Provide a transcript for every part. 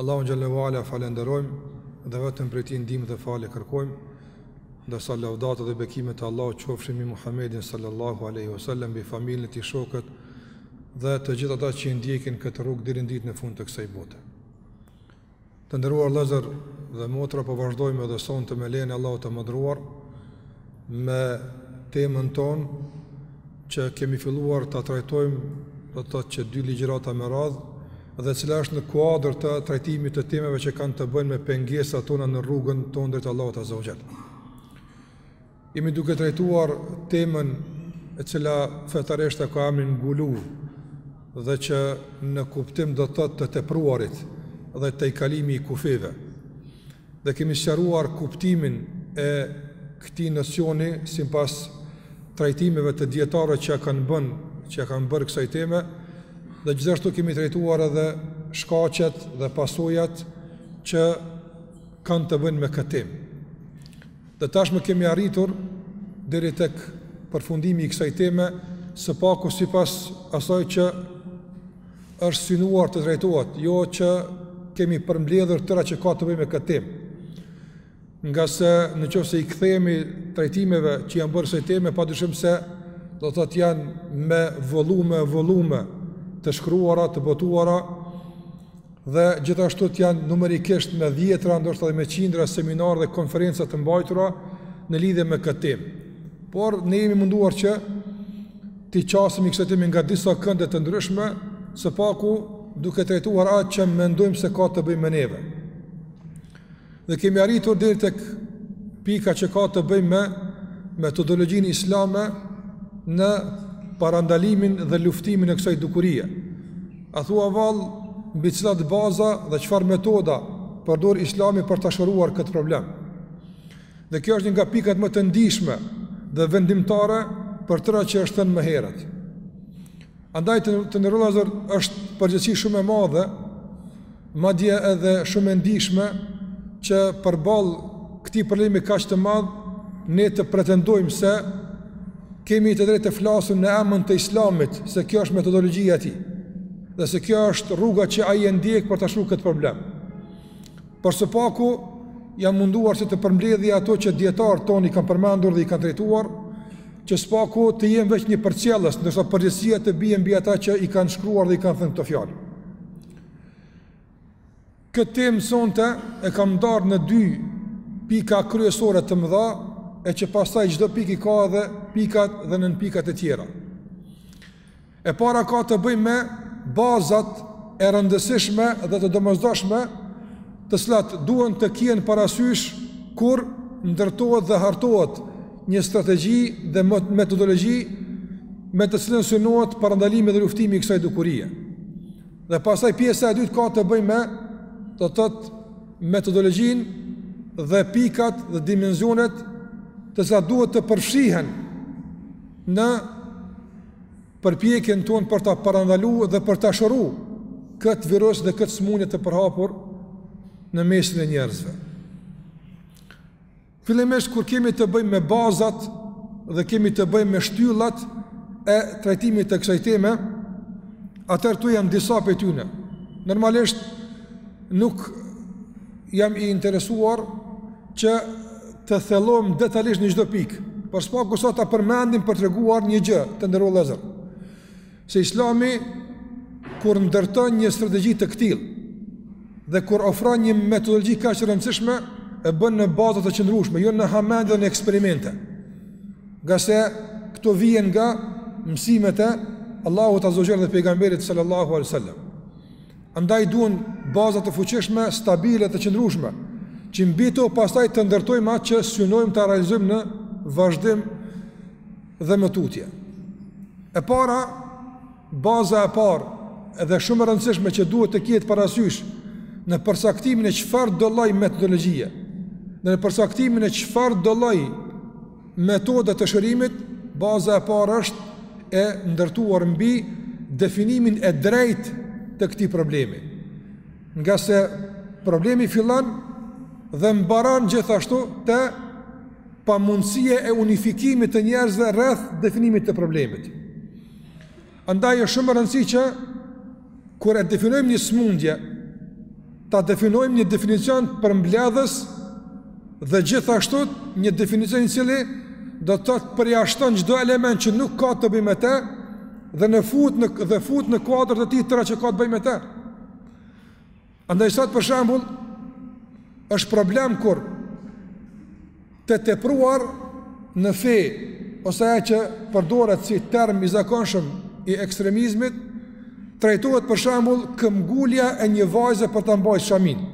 Allahun xhalla wa ala falënderojmë dhe vetëm prej tij ndihmë dhe falje kërkojmë. Ndërsa lavdatat dhe bekimet e Allahut qofshin mbi Muhammedin sallallahu alaihi wasallam, mbi familjen e tij, shokët dhe të gjithë ata që e ndjekin këtë rrugë deri në ditën e fundit të kësaj bote. Të nderuar vëllezër dhe motra, po vazhdojmë edhe sonte me lejen e Allahut të madhëruar me temën tonë që kemi filluar ta trajtojmë do të thotë që dy ligjërata me radhë dhe e cila është në kuadër të trajtimit të temave që kanë të bëjnë me pengesat tona në rrugën tonë drejt Allahut azze ue xhel. Jemi duke trajtuar temën e cila fetarisht e ka emrin guluv dhe që në kuptim do të thotë të tepruarit dhe tejkalimi i kufijve. Dhe kemi sqaruar kuptimin e këtij nocioni sipas trajtimeve të dijetarëve që ia kanë bën, që ia kanë bërë kësaj teme, dhe gjithashtu kemi trajtuar edhe shkaqet dhe pasojat që kanë të bëjnë me këtë temë. Dhe tashmë kemi arritur deri tek përfundimi i kësaj teme, së paku sipas asaj që është synuar të trajtohet, jo që kemi përmbledhur tërë atë që ka të bëjë me këtë temë. Ngase në qoftë se i kthehemi trajtimeve që i janë bërë kësaj teme, pa dyshim se do të thotë janë me volume, volume të shkruara, të botuara, dhe gjithashtu të janë numerikisht me dhjetra, ndoshta edhe me qindra seminare dhe konferenca të mbajtura në lidhje me këtë temë. Por ne jemi munduar që t'i qasemi kësaj teme nga disa kënde të ndryshme, së paku duke trajtuar atë që mendojmë se ka të bëjë me neve. Dhe kemi arritur deri tek pika që ka të bëjë me metodologjinë islame në parandalimin dhe luftimin e kësaj dukurie. A thua vallë mbi cilat baza dhe çfarë metoda përdor islami për ta shëruar këtë problem? Dhe kjo është një nga pikat më të ndjeshme dhe vendimtare për tërë atë që është thënë më herët. Andaj të nderuar vëllezër është përgjegjësi shumë e madhe, madje edhe shumë e ndjeshme, që përballë këtij problemi kaq të madh, ne të pretendojmë se kemi të drejtë të flasim në emër të islamit, se kjo është metodologjia e tij, dhe se kjo është rruga që ai e ndjek për ta shëru këtë problem. Por së paku jam munduar që të përmbledh ato që dijetarët tanë i kanë përmendur dhe i kanë trajtuar, që së paku të jem veç një përcjellës, ndërsa përgjegjësia të bie mbi ata që i kanë shkruar dhe i kanë thënë këto fjalë. Këtë temë sonte e kam ndarë në dy pika kryesore të mëdha, e që pastaj çdo pikë i ka edhe pikat dhe nënpikat e tjera. E para ka të bëjë me bazat e rëndësishme dhe të domosdoshme, të cilat duhen të kihen parasysh kur ndërtohet dhe hartohet një strategji dhe metodologji me të cilën synohet parandalimi dhe luftimi i kësaj dukurie. Dhe pastaj pjesa e dytë ka të bëjë me do të thotë metodologjinë dhe pikat dhe dimensionet të cilat duhet të përfshihen në përpjekjen tonë për ta parandaluar dhe për ta shëruar këtë virus dhe këtë sëmundje të përhapur në mesin e njerëzve. Fillimisht kur kemi të bëjmë me bazat dhe kemi të bëjmë me shtyllat e trajtimit të kësaj teme, atëherë këtu janë disa prej tyre. Normalisht nuk jam i interesuar që të thellojmë detalisht në çdo pikë, por së paku sa ta përmendim për treguar një gjë të nderuar vëllezër. Se Islami kur ndërton një strategji të këtillë dhe kur ofron një metodologji kaq të rëndësishme, e bën në baza të qëndrueshme, jo në hamendje dhe në eksperimente. Ngase këto vijnë nga mësimet e Allahut Azza wa Jalla dhe pejgamberit sallallahu alaihi wasallam. Andaj duhen baza të fuqishme, stabile të qëndrueshme, që mbi to pastaj të ndërtojmë atë që synojmë ta realizojmë në vazhdim dhe më tutje. E para, baza e parë dhe shumë e rëndësishme që duhet të kihet parasysh në përcaktimin e çfarëdo lloj metodologjie, në përcaktimin e çfarëdo lloj Metode të shërimit, baza e parë është e ndërtuar mbi definimin e drejtë të këtij problemi. Ngase problemi fillon dhe mbaron gjithashtu te pamundësia e unifikimit të njerëzve rreth definimit të problemit. Andaj është shumë me rëndësi që kur e definojmë një sëmundje, ta definojmë një definicion përmbledhës dhe gjithashtu një definicion i cili do të thotë përjashton çdo element që nuk ka të bëjë me të dhe në fut në dhe fut në kuadër të tij tërë atë që ka të bëjë me të. Andaj sot për shembull është problem kur të tepruar në fe ose ajo që përdoret si term i zakonshëm i ekstremizmit trajtohet për shembull këmbgulja e një vajze për ta mbajtur shaminë.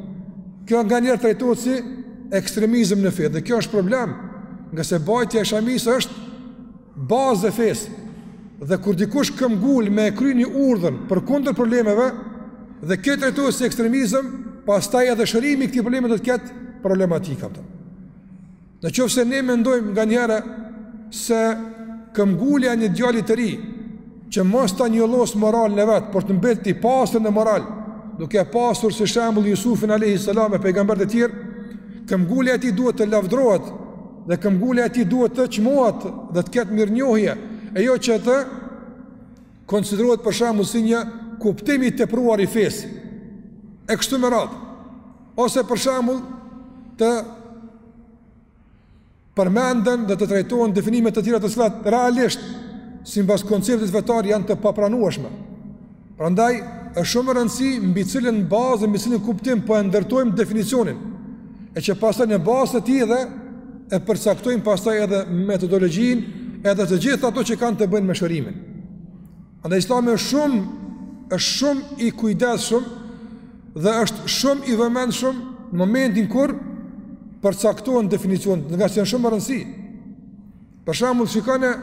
Kjo nganjëherë trajtohet si ekstremizëm në fe dhe kjo është problem, ngase mbajtja e shamisë është Bazë dhe fesë. Dhe kur dikush këmbgul me e kry një urdhën përkundër problemeve, dhe kjo trajtohet si ekstremizëm, pastaj edhe shërimi i këtij problemi do të ketë problematika këtu. Në qoftë se ne mendojmë nganjëherë se këmbgulja e një djali të ri që mos ta njollos moralin e vet, por të mbetë i pastër në moral, duke e pasur si shembull Jusufin alayhis salam e pejgamberët e tjerë, këmbgulja e tij duhet të lavdërohet Dhe këmbgulja e tij duhet të çmohet dhe të ketë mirënjohje, e jo që të konsiderohet për shembull si një kuptim i tepruar i fesë. E kështu me radhë. Ose për shembull të përmenden dhe të trajtohen definime të tjera të cilat realisht sipas konceptit fetar janë të papranueshme. Prandaj, është shumë rëndësi mbi cilën bazë, mbi cilën kuptim po e ndërtojmë definicionin, e që pastaj në bazë të tij dhe e përcaktojmë pastaj edhe metodologjinë, edhe të gjithë ato që kanë të bëjnë me shërimin. Andaj, islami është shumë, është shumë i kujdesshëm dhe është shumë i vëmendshëm në momentin kur përcaktohen definicionet, ngaqë janë shumë rëndësi. Për shembull, shikoni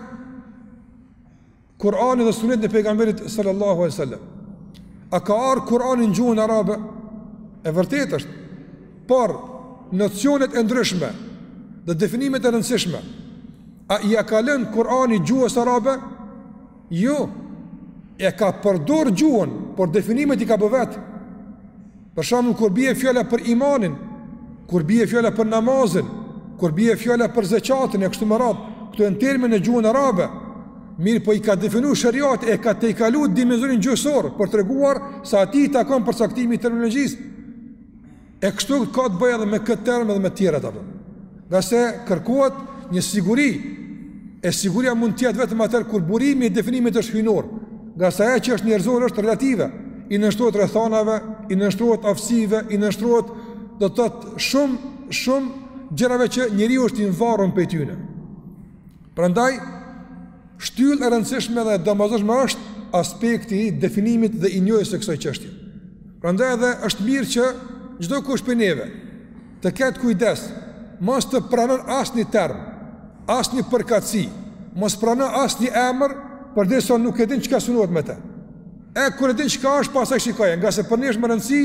Kur'anin dhe Sunetin e Pejgamberit sallallahu alaihi wasallam. A ka ardh Kur'ani në gjuhën arabe? E vërtetë është. Por nocionet e ndryshme dhe definimet e rëndësishme a ia ka lënë Kur'ani gjuhës arabe? Jo. E ka përdor gjuhën, por definimet i ka bë vet. Për shembull kur bie fjala për imanin, kur bie fjala për namazin, kur bie fjala për zeqatin e kështu me radhë, këto janë termine në gjuhën arabe. Mirëpo i ka definu sheriati e ka tejkalu dimensionin gjuhësor për të treguar se atij i takon përcaktimi i terminologjisë. E kështu ka të bëjë edhe me këtë term edhe me të tjerat ato. Ngase kërkohet një siguri, e siguria mund të jetë vetëm atëherë kur burimi i definimit është hyjnor, ngase ajo që është njerëzore është relative, i nënshtrohet rrethanave, i nënshtrohet aftësive, i nënshtrohet do të thotë shumë, shumë gjërave që njeriu është i nvarun pej tyne. Prandaj, shtyllë e rëndësishme dhe e domosdoshme është aspekti i definimit dhe i njohjes së kësaj çështje. Prandaj edhe është mirë që çdokush pej neve, Të ketë kujdes, mos të pranon asnjë term, asnjë përkatësi, mos pranon asnjë emër, përderisa nuk e din çka synohet me te. E kur e din çka është, pastaj shikoje, ngase për ne është me rëndësi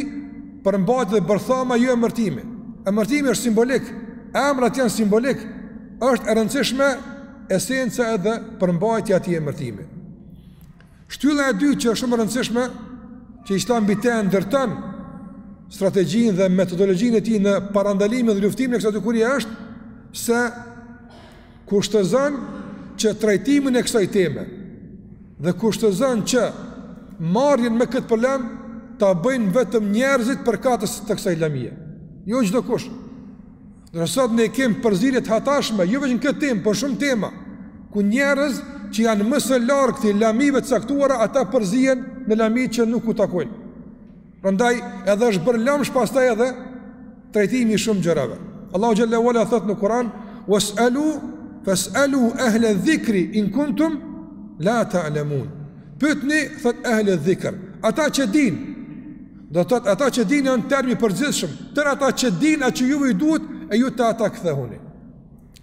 përmbajtja dhe bërthama e jo emërtimi. Emërtimi është simbolik, emrat janë simbolik, është e rëndësishme esenca edhe përmbajtja e atij emërtimi. Shtylla e dytë që është shumë e rëndësishme që Islami mbi të ndërton strategjinë dhe metodologjinë e tij në parandalimin dhe luftimin e kësaj dukurie është se kushtëzon që trajtimin e kësaj teme dhe kushtëzon që marrjen me këtë problem ta bëjnë vetëm njerëzit përkatës të kësaj lamie. Jo çdo kush. Ndërsa sot ne kemi përzierje të hatashme, jo vetëm në këtë temë, por shumë tema, ku njerëz që janë më së largëti lamive të caktuara, ata përzihen në lami që nuk u takojnë. Prandaj edhe është bërë lëmsh pastaj edhe trajtimi i shumë gjërave. Allahu teala thotë në Kur'an: "Fas'alu ahla dhikri in kuntum la ta'lamun." Pyetni thotë ahla dhikr, ata që dinë. Do të thotë ata që dinë janë term i përgjithshëm, tërë ata që dinë atë që juve ju duhet e ju te ata kthehuni.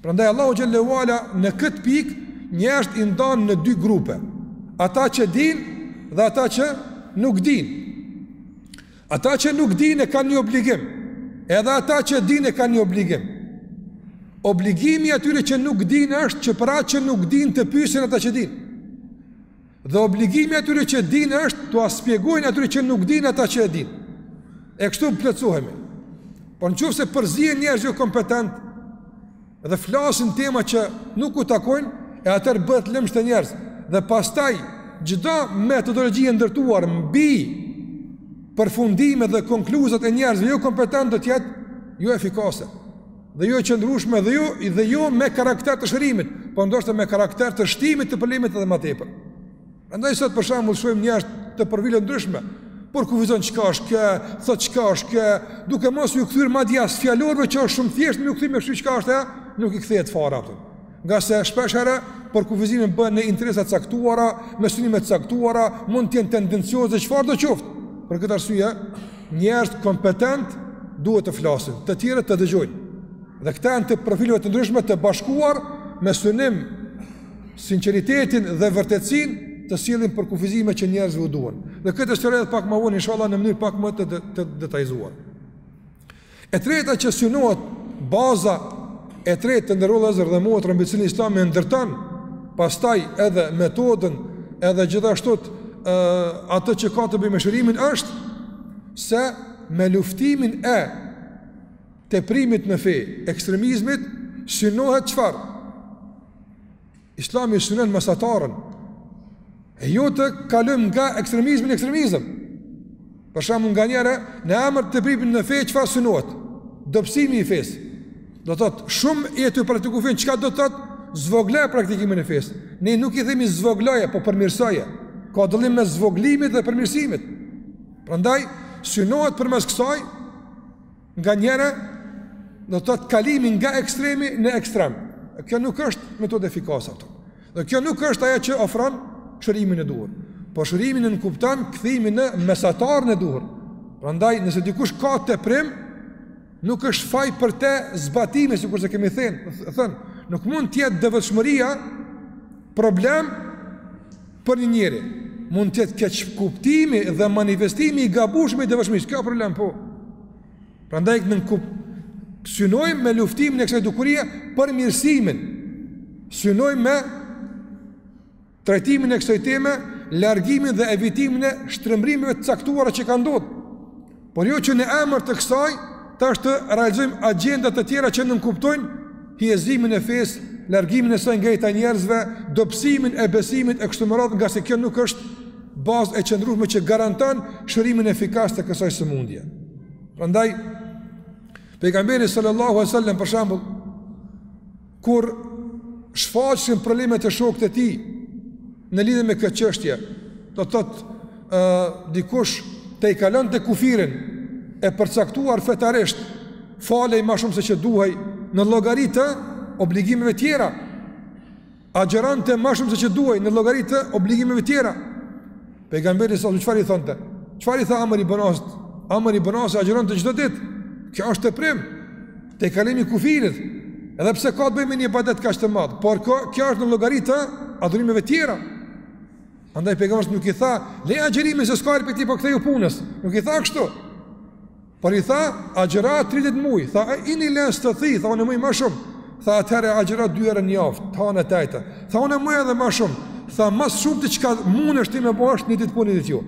Prandaj Allahu teala në këtë pikë njerëzit i ndan në dy grupe. Ata që dinë dhe ata që nuk dinë. Ata që nuk dinë e kanë një obligim. Edhe ata që dinë e kanë një obligim. Obligimi i atyre që nuk dinë është që për atë që nuk dinë të pyesin ata që dinë. Dhe obligimi i atyre që dinë është t'ua shpjegojnë atyre që nuk dinë ata që e dinë. E kështu plotësohemi. Por në qoftë se përzien njerëz jo kompetentë dhe flasin tema që nuk u takojnë, e atëherë bëhet lëmsh te njerëzit. Dhe pastaj, çdo metodologji e ndërtuar mbi përfundimet dhe konkluzat e njerëzve jo kompetentë do të jetë jo efikase. dhe jo e qëndrueshme dhe jo dhe jo me karakter të shërimit, por ndoshta me karakter të shtimit të problemit edhe më tepër. Prandaj sot për shembull shohim njerëz të profileve të ndryshme, përkufizon çka është kë, thotë çka është kë, duke mos iu kthyer madje as fjalorëve, që është shumë thjesht me iu kthy me shqy çka është ajo, nuk i kthehet fare atë. Ngase shpeshherë përkufizimet bëhen në interesa të caktuara, me synime të caktuara, mund të jenë tendencioze çfarëdo qoftë. Për këtë arsye, njerëz kompetentë duhet të flasin, të tjerët të dëgjojnë. Dhe këta janë të profileve të ndryshme të bashkuar me synim sinqeritetin dhe vërtetësinë të sjellin përkufizime që njerëzve u duhen. Dhe këtë është rreth pak më vonë inshallah në mënyrë pak më të detajizuar. E treta që synohet baza e tretë të nderuar vëllezër dhe motra mbi cilën islami e ndërton, pastaj edhe metodën edhe gjithashtu atë që ka të bëjë me shërimin është se me luftimin e teprimit në fe, ekstremizmit, synohet çfarë? Islami synon mesatarën. E jo të kalojmë nga ekstremizmi në ekstremizëm. Për shembull, nganjëherë në emër të teprimit në fe çfarë synohet? Dobësimi i fesë. Do thot, shumë e të praktikuar fen çka do thot? Zvogloje praktikimin e fesë. Ne nuk i themi zvogloje, po përmirësoje. Ka dallim mes zvoglimit dhe përmirësimit. Prandaj synohet përmes kësaj Nganjëherë do të thotë kalimi nga ekstremi në ekstrem. Kjo nuk është metodë efikase ato. Dhe kjo nuk është ajo që ofron shërimin e duhur. Po shërimi nënkupton kthimin në mesataren e duhur. Prandaj nëse dikush ka teprim, nuk është faj për të zbatime sikur se kemi thënë, thënë, nuk mund të jetë devotshmëria problem Për një njeri mund të jetë keqkuptimi dhe manifestimi i gabueshëm i devotshmërisë. Kjo problem po. Prandaj nën kup synojmë me luftimin e kësaj dukurie përmirësimin. Synojmë me trajtimin e kësaj teme, largimin dhe evitimin e shtrembrimeve të caktuara që kanë ndodhur. Por jo që në emër të kësaj tash të realizojmë agjenda të tjera që nënkuptojnë hijezimin e fesë, largimin e saj nga jeta e njerëzve, dobësimin e besimit e kështu me radhë, ngase kjo nuk është bazë e qëndrueshme që garanton shërimin efikas të kësaj sëmundje. Prandaj pejgamberi sallallahu alajhi wasallam për shembull Kur shfaqshin probleme te shokët e tij në lidhe me këtë çështje, do të thotë ë, dikush tejkalonte kufirin e përcaktuar fetarisht, falej ma shumë se që duhej në llogari të obligimeve tjera, agjëronte ma shumë se që duhej në llogari të obligimeve tjera, Pejgamberi sa çfarë i thonte? Çfarë i tha Amr ibn As? Amr ibn As agjëronte çdo ditë. Kjo është teprim. Tejkalim i kufirit. Edhe pse ka të bëjë me një ibadet kaq të madh, por kjo, kjo është në llogari të adhurimeve tjera. Andaj pejgamberi nuk i tha, "Lej agjërimin se s'ka për ty, po ktheju punës." Nuk i tha kështu. Por i tha, agjëro 3 ditë n'muj, tha, e ini lens të thi, tha, unë e muj ma shumë, tha, atëherë agjëro dy herë n'javë, t'hane e t'ejte, tha, unë e muj edhe ma shumë, tha, ma s'shumti çka munësh ti me bo është një ditë po, një ditë jo.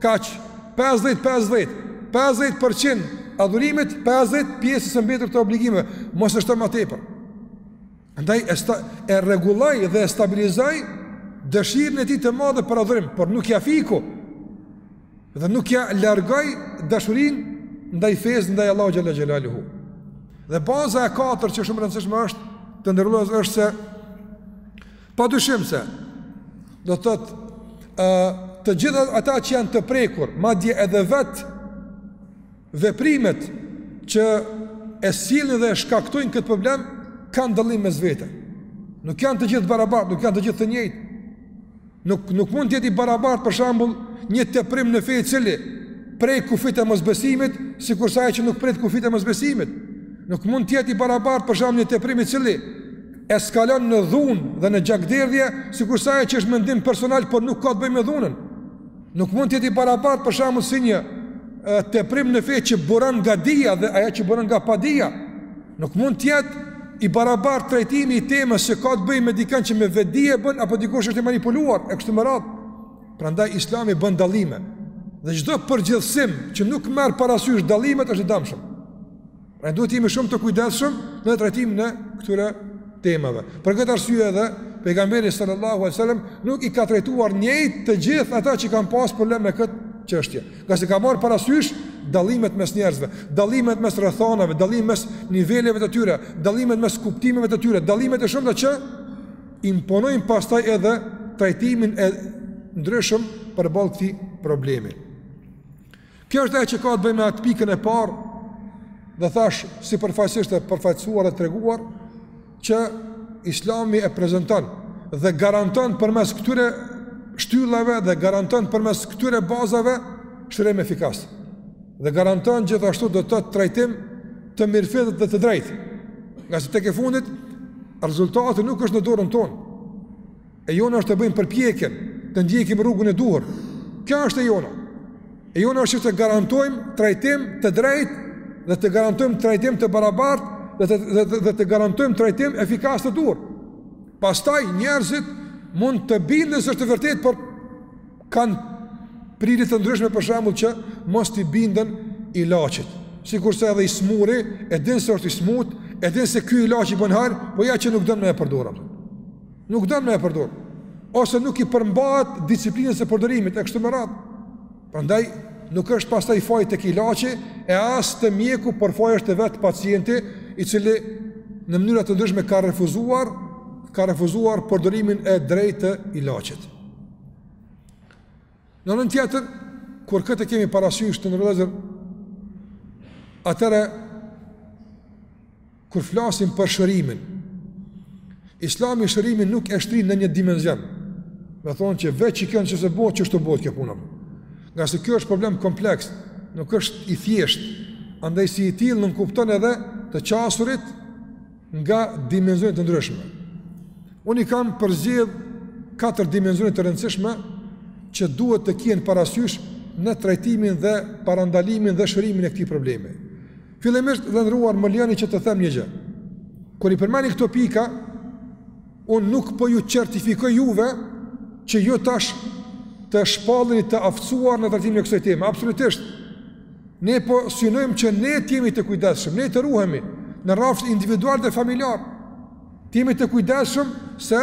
Kaq, 50-50, 50% adhurimit, 50 pjesës së mbetur të obligimeve, mos e shto ma tepër. Andaj, e, sta, e rregulloi dhe e stabilizoi dëshirën e tij të madhe për adhurim, por nuk ja fiku, Dhe nuk ja largoi dashurinë ndaj fesë ndaj Allahut xhelle xhelaluhu. Dhe baza e katërt që shumë e rëndësishme është të ndërlohet është se padyshim se do të thotë ë të gjitha ata që janë të prekur, madje edhe vet Veprimet që e sjellin dhe e shkaktojnë këtë problem kanë dallim mes vete. Nuk janë të gjithë barabartë, nuk janë të gjithë të njëjtë. Nuk nuk mund të jetë i barabartë për shembull një teprim në fe i cili prek kufijtë e mosbesimit, sikurse ai që nuk prek kufijtë e mosbesimit. Nuk mund të jetë i barabartë për shembull një teprim i cili eskalon në dhunë dhe në gjakderdhje, sikurse ai që është mendim personal, por nuk ka të bëjë me dhunën. Nuk mund të jetë i barabartë për shembull si një teprim në fe që buron nga dija dhe ajo që buron nga padija. Nuk mund të jetë i barabartë trajtimi i temës që ka të bëjë me dikën që me vetëdije e bën apo dikush është i manipuluar e kështu me radhë. Prandaj Islami bën dallime. Dhe çdo përgjithësim që nuk merr parasysh dallimet është i dëmshëm. Ne duhet të jemi shumë të kujdesshëm në trajtimin e këtyre temave. Për këtë arsye edhe pejgamberi sallallahu alajhi wasallam nuk i ka trajtuar njëjtë të gjithë ata që kanë pas problem me këtë çështje. Ngase ka marrë parasysh dallimet mes njerëzve, dallimet mes rrethanave, dallimet mes niveleve të tyre, dallimet mes kuptimeve të tyre, dallimet e shumta që imponojnë pastaj edhe trajtimin e ndryshëm përballë këtij problemi. Kjo është ajo që ka të bëjë me atë pikën e parë dhe thashë si përfaqësisht e përfaqësuar dhe treguar që Islami e prezanton dhe garanton përmes këtyre shtyllave dhe garanton përmes këtyre bazave shërim efikas. Dhe garanton gjithashtu do të trajtim të mirëfilltë dhe të drejtë. Ngase tek e fundit rezultati nuk është në dorën tonë. E jona është të bëjmë përpjekjen, të ndjekim rrugën e duhur. Kjo është e jona. E jona është të garantojmë trajtim të drejtë dhe të garantojmë trajtim të barabartë dhe të dhe, dhe, dhe të garantojmë trajtim efikas të duhur. Pastaj njerëzit mund të binden se është e vërtetë, por kanë prirje të ndryshme për shembull që mos t'i binden ilaçit. Sikurse edhe i smuri, e din se është i smut, e din se ky ilaç i bën hajr, po ja që nuk don me e përdor. Nuk don me e përdor. Ose nuk i përmbahet disiplinës së përdorimit e kështu me radhë. Prandaj nuk është pastaj faji tek ilaçi e as te mjeku, por faji është te vetë pacienti i cili në mënyra të ndryshme ka refuzuar ka refuzuar përdorimin e drejtë të ilaçit. Në anën tjetër, kur këtë kemi parasysh të nderuar vëllezër, atëherë, kur flasim për shërimin, islami shërimin nuk e shtrin në një dimension, me thonë që veç i kënë që se bëhë, që është të bëhë kjo punë. Ngase kjo është problem kompleks, nuk është i thjeshtë, andaj si i tillë nënkupton edhe të qasurit, nga dimenzione të ndryshme. Unë i kam përzgjedh katër dimenzione të rëndësishme që duhet të kihen parasysh në trajtimin dhe parandalimin dhe shërimin e këtij problemi. Fillimisht të nderuar më lejoni që të them një gjë. Kur i përmendim këto pika, Unë nuk po ju certifikoj juve që ju tash të shpalleni të aftësuar në trajtimin e kësaj teme, absolutisht. Ne po synojmë që ne të jemi të kujdesshëm, ne të ruhemi në rrafsh individual dhe familjar. Të jemi të kujdesshëm se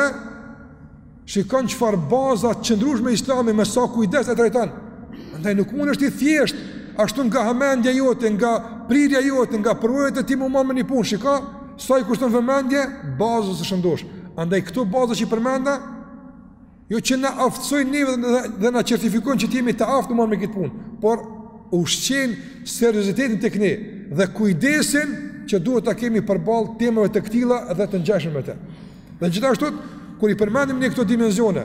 shikon çfarë baze të qëndrueshme islami me sa kujdes e trajton. Andaj nuk mund është thjesht ashtu nga hamendja jote, nga prirja jote, nga përvoja jote ti me u marrë me një punë, shikon, Sa i kushton vëmendje bazës së shëndosh. Andaj këto baza që i përmenda, jo që na aftësojnë neve dhe na certifikojnë që të jemi të aftë me u marrë me këtë punë, por ushqejnë seriozitetin tek ne dhe kujdesin që duhet ta kemi përballë temave të këtilla dhe të ngjashme me të. Dhe gjithashtu kur i përmendim ne këto dimensione,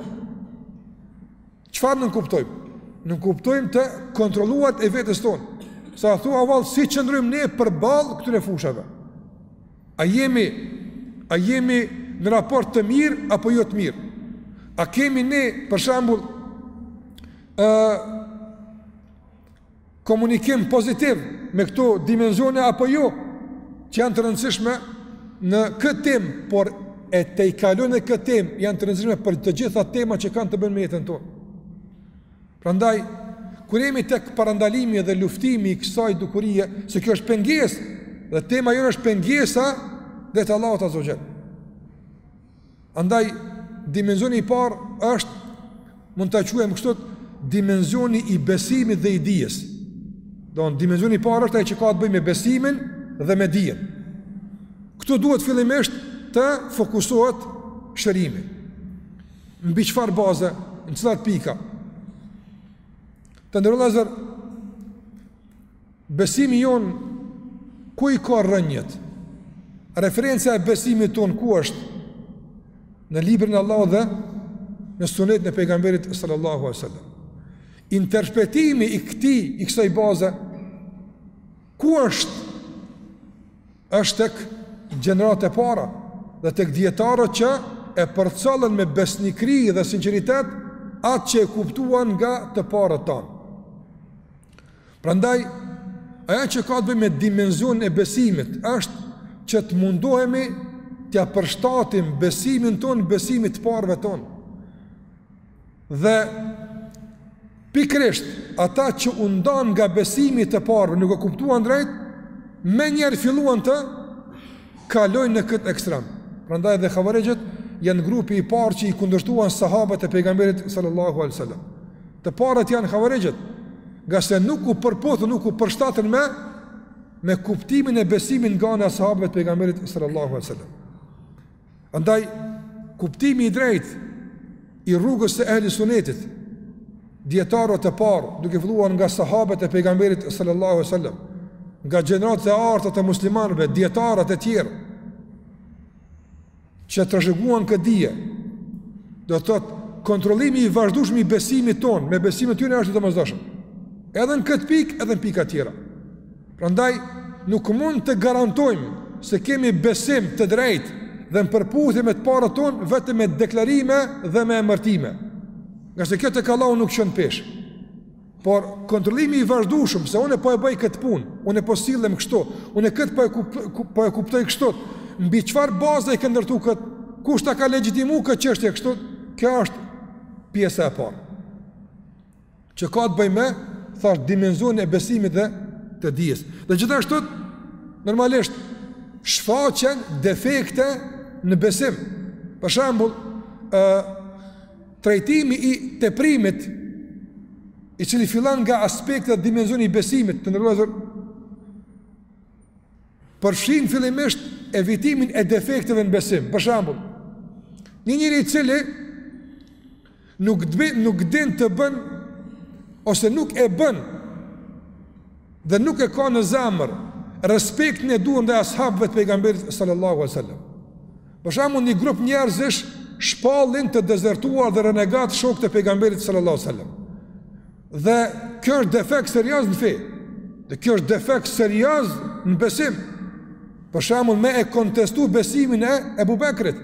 Çfarë nënkuptojmë? Nënkuptojmë të kontrolluarit e vetes tonë. Se thua vallë si qëndrojmë ne përballë këtyre fushave? A jemi a jemi në raport të mirë apo jo të mirë? A kemi ne për shembull ë komunikim pozitiv me këto dimenzione apo jo, që janë të rëndësishme në këtë temë, por e tejkalojnë këtë temë, janë të rëndësishme për të gjitha temat që kanë të bëjnë me jetën tonë. Prandaj, kur jemi tek parandalimi dhe luftimi i kësaj dukurie, se kjo është pengesë, dhe tema jonë është pengesa drejt Allahut azze ue xhel. Andaj dimensioni i parë është mund ta quajmë kështu dimensioni i besimit dhe i dijes. Do në dimensioni i parë është ai që ka të bëjë me besimin dhe me dijen. Këtu duhet fillimisht të fokusohet shërimi. Mbi çfarë baze, në cilat pika? Të nderuar Besimi jonë ku i ka rrënjët? Referenca e besimit tonë ku është? Në librin e Allahut dhe në sunetin e pejgamberit sallallahu alajhi wasallam. Interpretimi i këtij i kësaj baze ku është? Është tek gjeneratat e para dhe tek dijetarët që e përcollën me besnikëri dhe sinqeritet atë që e kuptuan nga të parët tanë. Prandaj, ajo që ka të bëjë me dimensionin e besimit, është që të mundohemi t'ia përshtatim besimin tonë, besimit të parëve tanë. Dhe pikërisht, ata që u ndanë nga besimi i të parëve, nuk e kuptuan drejt, menjëherë filluan të kalojnë në këtë ekstrem. Prandaj dhe havarixhët janë grupi i parë që i kundërshtuan sahabët e pejgamberit sallallahu alai sallam. Të parët janë havarixhët, ngase nuk u përputhën, nuk u përshtatën me me kuptimin e besimit nga ana e sahabëve të pejgamberit sallallahu alajhi wasallam. Andaj kuptimi i drejtë i rrugës së ehli sunetit dijetarët e parë duke filluar nga sahabët e pejgamberit sallallahu alajhi wasallam nga gjeneratat e arta të muslimanëve dijetarët e tjerë Që trashëguan këtë dije, do të thotë kontrollimi i vazhdueshëm i besimit tonë me besimin e tyre është i domosdoshëm. Edhe në këtë pikë, edhe në pika tjera. Prandaj nuk mund të garantojmë se kemi besim të drejtë dhe në përputhje me të parët tanë vetëm me deklarime dhe me emërtime. Ngase kjo tek Allahu nuk çon peshë. Por kontrollimi i vazhdueshëm, se unë po e bëj këtë punë, unë po sillem kështu, unë këtë po e, po e kuptoj kështu. Mbi çfarë baze e ke ndërtu këtë? Kush ta ka legjitimu këtë çështje kështu? Kjo është pjesa e parë. Që ka të bëjë me thashë dimensionin e besimit dhe të dijes. Dhe gjithashtu normalisht shfaqen defekte në besim. Për shembull, ë Trajtimi i teprimit i cili fillon nga aspekti dhe dimensioni i besimit të njeriut përfshin fillimisht evitimin e defekteve në besim. Për shembull, një njeri i cili nuk dbi, nuk din të bën ose nuk e bën dhe nuk e ka në zemër respektin e duhur ndaj ashabëve të pejgamberit sallallahu alaihi wasallam. Për shembull, një grup njerëzish shpallin të dezertuar dhe renegat shokët e pejgamberit sallallahu alajhi wasallam. Dhe kjo është defekt serioz në fe. Dhe kjo është defekt serioz në besim. Për shembull, me e kontestu besimin e Abu Bekrit,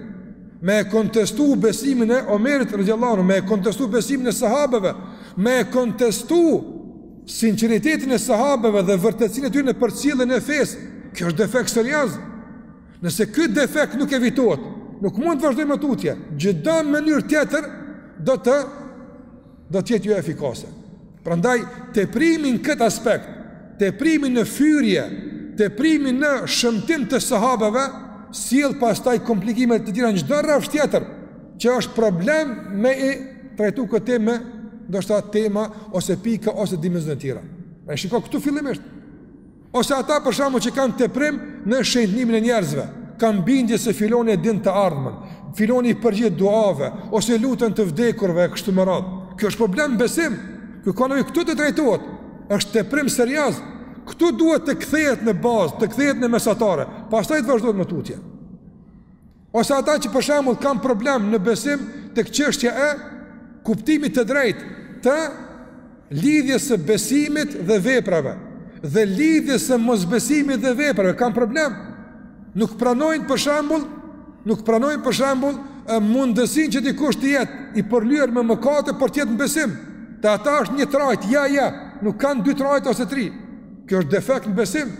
me e kontestu besimin e Omerit radhiyallahu anhu, me e kontestu besimin e sahabeve, me e kontestu sinqeritetin e sahabeve dhe vërtetësinë e tyre në përcjelljen e fesë. Kjo është defekt serioz. Nëse ky defekt nuk evitohet, nuk mund të vazhdojmë më tutje. Çdo mënyrë tjetër do të do të jetë jo efikase. Prandaj teprimi në këtë aspekt, teprimi në fyrje, teprimi në shëmtim të sahabëve, sjell pastaj komplikime të tjera në çdo rrafsh tjetër, që është problem me i trajtu këtë temë ndoshta tema ose pika ose dimensione të tjera. Pra shikoj këtu fillimisht. Ose ata për shembull që kanë teprim në shenjtërimin e njerëzve, kanë bindje se filoni e din të ardhmen, filoni i përgjigjet duave ose luten të vdekurve kështu me radhë. Kjo është problem besim. Ky ka nevojë këtu të drejtohet. Është teprim serioz. Këtu duhet të kthehet në bazë, të kthehet në mesatare, pastaj të vazhdohet më tutje. Ose ata që për shembull kanë problem në besim tek çështja e kuptimit të drejtë të lidhjes së besimit dhe veprave dhe lidhjes së mosbesimit dhe veprave kanë problem. Nuk pranojnë për shembull, nuk pranojnë për shembull mundësinë që dikush të jetë i përlyer me mëkate por të jetë në besim. Te ata është një trajtë, ja ja, nuk kanë dy trajta ose tri. Kjo është defekt në besim.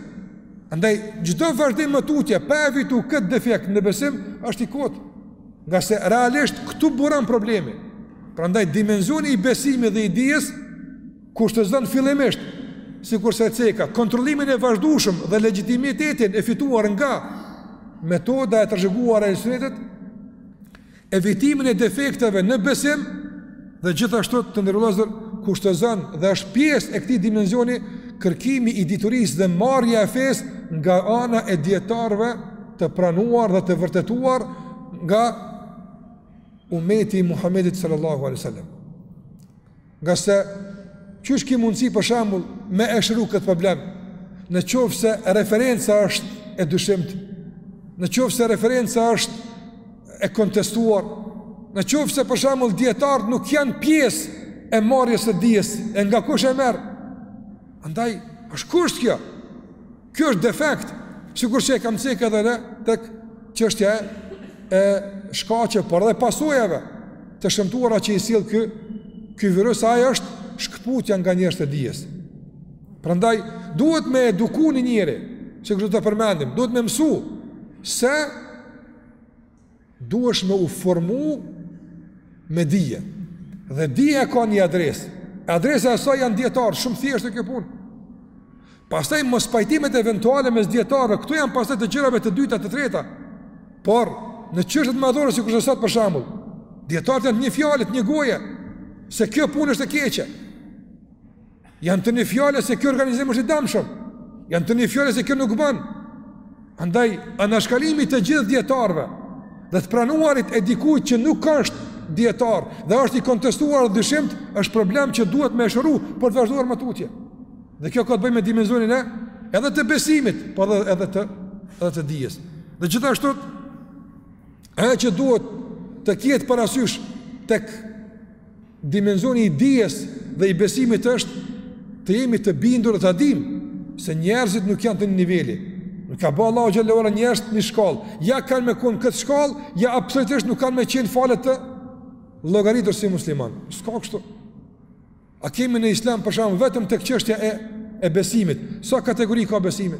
Andaj, çdo vazhdim më tutje, pa evitu këtë defekt në besim, është i kotë. Ngase realisht këtu buron problemi. Prandaj, dimensioni i besimit dhe i dijes, kushtëzon fillimisht, sikurse e ceka, kontrollimin e vazhdushëm dhe legjitimitetin e fituar nga metoda e trashëguar e Ehli Sunetit, Evitimin e defekteve në besim dhe gjithashtu të nderuar vëllezër kushtëzon dhe është pjesë e këtij dimensioni kërkimi i diturisë dhe marrja e fesë nga ana e dijetarëve të pranuar dhe të vërtetuar nga umeti i Muhamedit sallallahu alaihi wasallam. Ngase, qysh ki mundësi për shembull me e shëru këtë problem, në qoftë se referenca është e dyshimtë, në qoftë se referenca është e kontestuar, në qoftë se për shembull dijetarët nuk janë pjesë e marrjes së dijes, e nga kush e merr, andaj, është kusht kjo, Ky është defekt, sikur që e kam cek edhe në tek çështja e e shkaqeve, por edhe pasojave të shëmtuara që i sjell ky ky virus ai është shkëputja nga njerëzit e dijes. Prandaj duhet me eduku një njeri, sikur do të përmendim, duhet me mësu se Duhesh me u formu me dije. Dhe dija e ka një adresë. Adresa e saj janë dijetarë, shumë thjeshtë kjo punë. Pastaj mospajtimet eventuale mes dijetarëve, këtu janë pastaj te gjërat e dyta, të treta. Por në çështjet madhore sikur është sot për shembull, dijetarët janë një fjalë, një goje se kjo punë është e keqe. Janë të një fjale se ky organizim është i damshëm. Janë të një fjale se kjo nuk ban. Andaj, anashkalimi të gjithë dijetarëve dhe të pranuarit e dikujt që nuk është dijetar dhe është i kontestuar dhe i dyshimtë, është problem që duhet me u shëru për të vazhduar më tutje. Dhe kjo ka të bëjë me dimensionin e edhe të besimit, po edhe, edhe, të, edhe të dijes. Dhe gjithashtu, ajo që duhet të ketë parasysh tek dimensioni i dijes dhe i besimit është të jemi të bindur dhe ta dimë se njerëzit nuk janë të një niveli nuk ka ba Allahu xhele ve ala njerëzit në një shkallë ja kanë me konë në këtë shkallë ja absolutisht nuk kanë me qenë fare të llogaritur si musliman s'ka kështu a kemi në islam për shembull vetëm tek çështja e, e besimit sa sa kategori ka besimi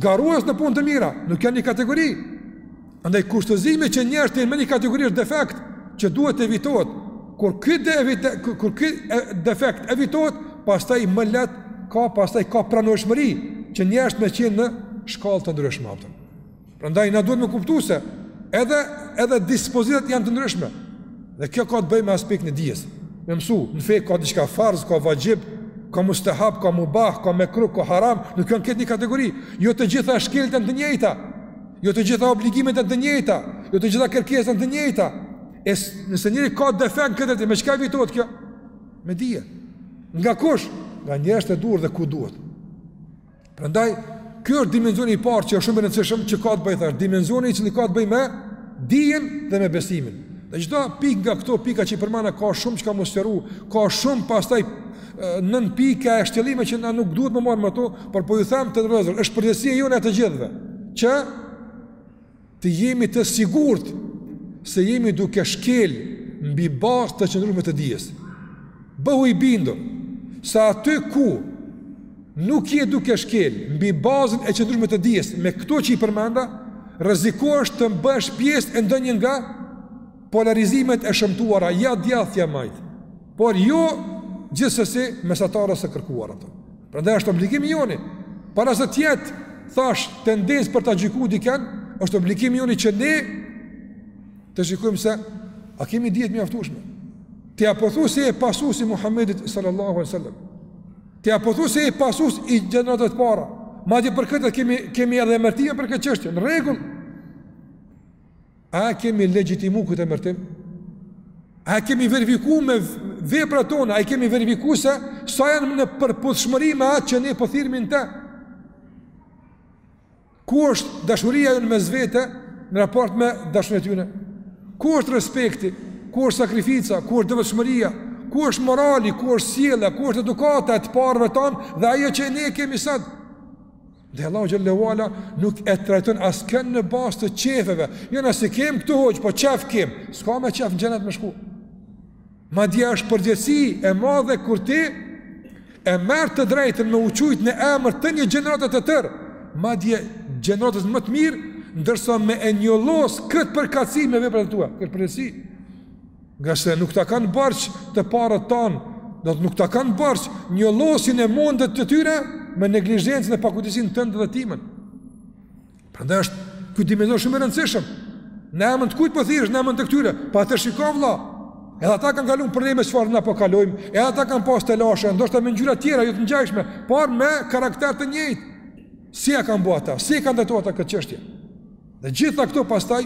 Garues në punë të mira, nuk janë një kategori. Andaj kushtëzimi që njerëzit të jenë në një kategori është defekt që duhet të evitohet. Kur ky defekt, kur ky defekt evitohet, pastaj më lehtë ka pastaj ka pranueshmëri që njerëzit me qenë në shkallë të ndryshme ato. Prandaj na duhet me kuptu se, edhe edhe dispozitat janë të ndryshme. Dhe kjo ka të bëjë me aspektin e dijes. Me mësu, në fe ka diçka farz, ka vaxhib, ka mustehab, ka mubah, ka mekruh, ka haram, nuk janë këto një kategori. Jo të gjitha shkeljet janë të njëjta. Jo të gjitha obligimet janë të njëjta. Jo të gjitha kërkesat janë të njëjta. E nëse njeri ka defekt këtu te dija, me çka evitohet kjo? Me dije. Nga kush? Nga njerëzit e duhur dhe ku duhet. Prandaj ky është dimensioni i parë që është shumë i rëndësishëm që ka të bëjë thashë, dimensioni i cili ka të bëjë me dijen dhe me besimin. Dhe çdo pikë nga këto pika që i përmenda ka shumë çka me u sqaru, ka shumë pastaj nënpika e shtjellime që na nuk duhet me u marrë me to, por po ju them të nderuar, është përgjegjësia jonë e të gjithëve. Që Të jemi të sigurt se jemi duke shkel mbi bazë të qëndrueshme të dijes. Bëhu i bindur se aty ku nuk je duke shkel mbi bazën e qëndrueshme të dijes me këto që i përmenda, rrezikohesh të bëhesh pjesë e ndonjë nga Polarizimet e shëmtuara ja djathtë ja majtë, por jo gjithsesi mesatares së kërkuar ato. Prandaj është obligimi joni, para se të jetë thashë tendencë për ta gjykuar dikënd, është obligimi joni që ne të shikojmë se a kemi dije të mjaftueshme. Ti po thua se je pasues i Muhamedit sallallahu alaihi wasallam. Ti po thua se je pasues i gjeneratave të para. Madje për këtë kemi kemi edhe emërtime për këtë çështje. Në rregull. A kemi legjitimu këtë emërtim? A kemi verifiku me veprat tona, a kemi verifiku se sa janë në përputhshmëri me atë që ne po thirrmi në të? Ku është dashuria jonë mes vete në raport me dashurinë e tyre? Ku është respekti? Ku është sakrifica? Ku është devotshmëria? Ku është morali? Ku është sjellja? Ku është edukata e të parëve tanë dhe ajo që ne kemi sot? Dhe Allahu xhelle ue ala nuk e trajton askën në bazë të qejfeve. Jo na se kem këtu hoç, po qejf kem. S'ka me qejf në xhenet me shku. Madje është përgjësi e madhe kur ti e merr të drejtën me u qujt në emër të një gjenerate të tërë. Madje gjeneratës më të mirë, ndërsa me e njollosë këtë përkatësi me veprat e tua. Këtë përgjësi. Ngase nuk ta kanë borxh të parët tanë, do të nuk ta kanë borxh njollosjen e mundit të tyre me neglizhencën e pakujdesin tënd dhe timen. Prandaj është ky dimension shumë i rëndësishëm. Në emën të kujt po thirresh, në emën të këtyre? Pa të shikoj vëlla. Edhe ata kanë kaluar probleme çfarë na po kalojmë. Edhe ata kanë pas telashe, ndoshta me ngjyra të tjera jo të ngjashme, por me karakter të njëjtë. Si e kanë bërë ata? Si e kanë ndërtuar ata këtë çështje? Dhe gjitha këto pastaj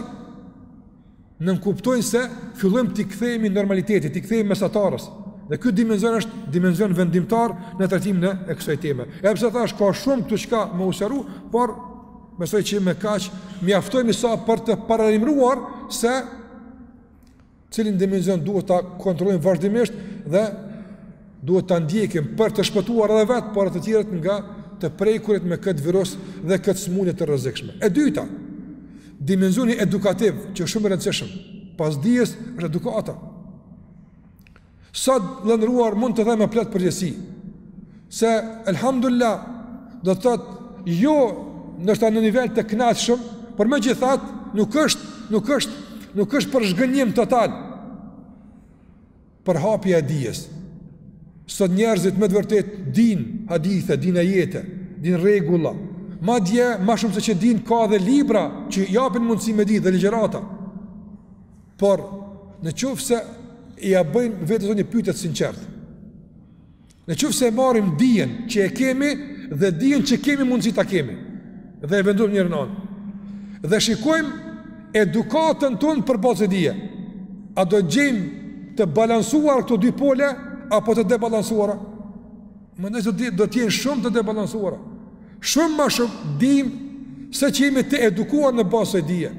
nënkuptojnë se fillojmë t'i kthehemi normalitetit, t'i kthehemi mesatarës. Dhe ky dimension është dimension vendimtar në trajtimin e kësaj teme. Edhe pse thash ka shumë këtu çka me u sqaru, por besoj që me kaq mjaftojmë sa për të paralajmëruar se cilin dimension duhet ta kontrollojmë vazhdimisht dhe Duhet ta ndjekim për të shpëtuar edhe vetë por edhe të tjerët nga të prekurit me këtë virus dhe këtë sëmundje të rrezikshme. E dyta, dimensioni edukativ që është shumë i rëndësishëm. Pas dijes është edukata. Sot, i nderuar, mund të them me plot përgjësi se elhamdulilah do të thotë jo ndoshta në nivel të kënaqshëm, por megjithatë nuk është nuk është nuk është për zhgënjim total. përhapja e dijes. Sot njerëzit me të vërtet dinë hadithe, dinë ajete, dinë rregulla. Madje, ma shumë se që dinë, ka dhe libra që japin mundësi me di dhe ligjërata. Por, në qoftë se ia bëjmë vetes sonë një pyetje sinqertë, Në qoftë se e marrim dijen që e kemi dhe dijen që kemi mundësi ta kemi dhe e vendojmë njërën anë. Dhe shikojmë edukatën tonë për bazë asaj dije. A do t'i gjejmë të balansuar këto dy pole apo të debalansuara? Mendoj se do të jenë shumë të debalansuara. Shumë ma shumë dimë se që jemi të edukuar në bazë asaj dije.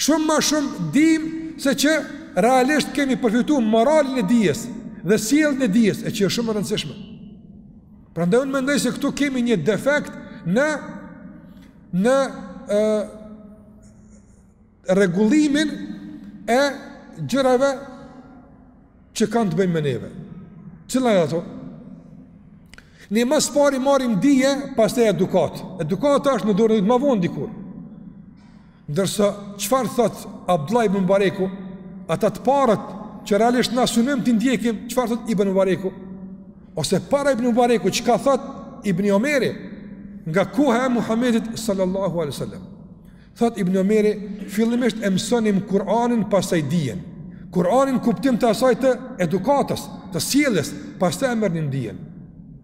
Shumë ma shumë dim se që realisht kemi përfitu moralin e dijes dhe sjelljen e dijes, e që është shumë e rëndësishme. Prandaj unë mendoj se këtu kemi një defekt në në ë rregullimin e gjërave që kanë të bëjnë me neve. Cilat janë ato? Ne më së pari marrim dije, pastaj edukatë. Edukata është ndoshta ma vonë dikur. Ndërsa çfarë thot Abdullah ibn Mubareku, ata të parët që realisht na synojmë t'i ndjekim çfarë thot Ibn Mubareku? Ose para Ibn Mubareku çka thot Ibn Omeri nga koha e Muhamedit sallallahu alaihi wasallam. Thot Ibn Omeri, fillimisht e mësonim Kur'anin pastaj dijen. Kur'anin kuptim të asaj të edukatës, të sjelljes, pastaj e merrnim dijen.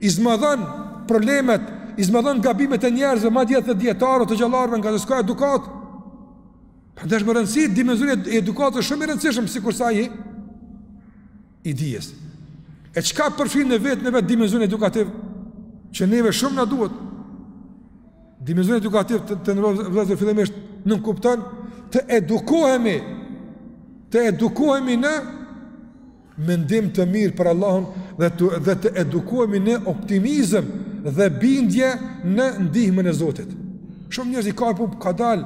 I zmadhon problemet, i zmadhon gabimet e njerëzve, madje edhe dijetarëve, të hoxhallarëve ngase s'ka edukatë. Prandaj është me rëndësi dimensioni i edukatës shumë i rëndësishëm sikur sa i i dijes. E çka përfshin në vete në vete dimensioni edukativ që neve shumë na duhet. Dimensioni edukativ të, të nderuar vëllezër fillimisht nënkupton të edukohemi të edukohemi në mendim të mirë për Allahun dhe të dhe të edukohemi në optimizëm dhe bindje në ndihmën e Zotit. Shumë njerëz i kanë po ka dal.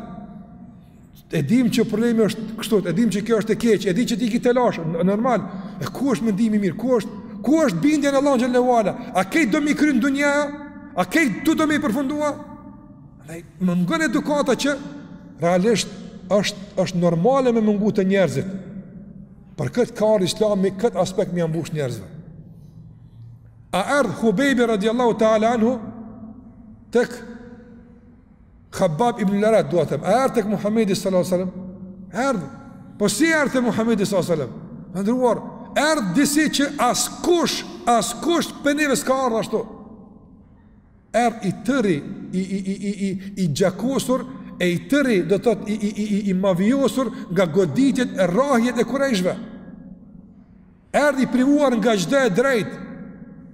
E dim që problemi është kështu, e dim që kjo është e keq, e di që ti ke telashe, normal. E ku është mendimi i mirë? Ku është ku është bindja në Allahun xhelle ue ala? A këtu do me u kry dunjaja? A këtu do me përfundua? Ai mungon edukata që realisht është është normale me mungu te njerëzit. Për këtë ka ardh islami, këtë aspekt me ia mbush njerëzve. Erdh Hubejbi radiallahu ta'ala anhu, tek Habab ibnul Eret, dua të them, erdh tek Muhammedi sallallahu sallam, erdh, po si erdh tek Muhammedi sallallahu sallam, të nderuar, erdh disi që askush, askush prej neve s'ka ardhë ashtu. Erdh i tëri i i i i i i gjakosur e i tëri do të thotë i i i i i mavijosur nga goditjet e rrahjet e kurejshve. Erdh i privuar nga çdo e drejtë.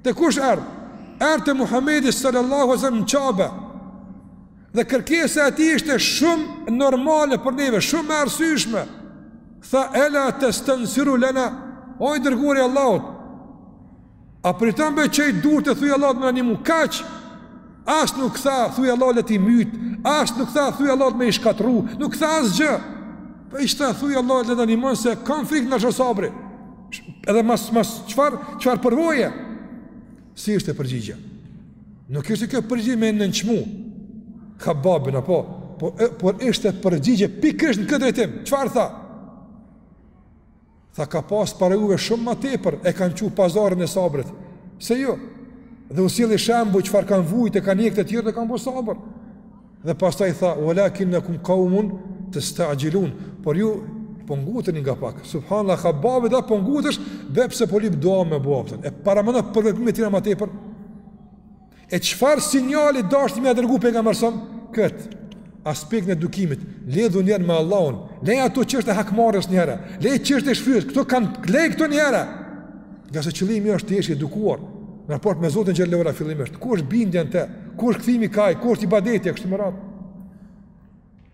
Te kush erdh? Erdh te Muhamedi sallallahu alaihi wasallam në Qabe. Dhe kërkesa e tij ishte shumë normale për neve, shumë e arsyeshme. Tha ela testensiru lena, o i dërguari i Allahut, A për ta me i çu duart e thuj Allahut me na ndihmu, kaq, as nuk tha, thuj Allahut le t'i mytë, as nuk tha, thuj Allahut me i shkatërru, nuk tha asgjë, por po i tha, thuj Allahut le të na ndihmon, se kam frikë na u shu sabri, edhe mas, mas, çfarë, çfarë përvoje, si ishte përgjigja, nuk ishte kjo përgjigja me nënçmu Habbabin, apo, por, por ishte përgjigje, pikërisht në këtë drejtim, çfarë tha, Tha ka pas para juve shumë ma tepër e kanë çu pazarin e sabrit. Se ju dhe u solli shembuj çfarë kanë vujt e kanë hjek të tjerët e kanë bo sabër. Dhe pastaj tha walakinnakum qaumun tastajilun. Por ju po nguteni nga pak. Subhanallah Habbabi a po ngutesh veç pse po lyp dua me bo aftër. E para mendo për veprimet e tjera ma tepër. E çfarë sinjali dashti me ia dërgu pejgamberi salallahu këtë aspektin e edukimit, lidhu njëherë me Allahun, leji ato çështje hakmarrjes një herë, leji çështjet e shfryrjes, këto krejt leji këto një herë. Ngase qëllimi është të jesh i edukuar në raport me Zotin xhel-le ve ala fillimisht. Ku është bindja n'te? Ku është kthimi kah Ai? Ku është ibadeti e kështu me radhë?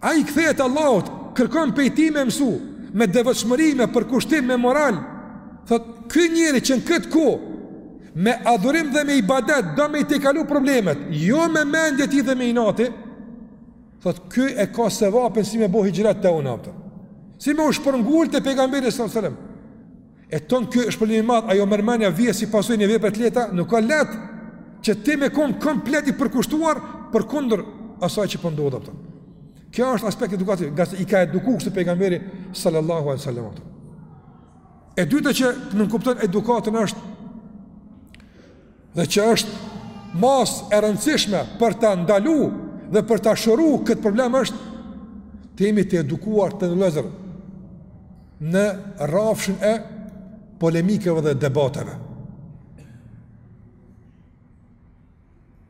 Ai kthehet Allahut, kërkon prej Tij me mësu, me devotshmëri, me përkushtim, me moral. Thotë, ky njeri që në këtë kohë, me adhurim dhe me ibadet, do me i tejkalu problemet, jo me mendje t'tij dhe me inati, thotë, ky e ka sevapin si me bo hixhret te unë, apëtë. Si me u shpërngul te pejgamberi alejhi selam. E tan ky shpërblim i madh, ajo me rrethana vjen si pasojë jo në vepra të lehta, nuk ka lehtë që ti me kon komplet i përkushtuar përkundër asaj që po ndodh atë. Kjo është aspekti edukativ, ngase i ka edukuar kështu pejgamberi sallallahu alaihi wasallam. E dyta që nënkupton edukatën është dhe që është masë e rëndësishme për ta ndalu dhe për ta shëruar këtë problem është të jemi të edukuar të nderuar vëllezër në rrafshin e polemikeve dhe debateve.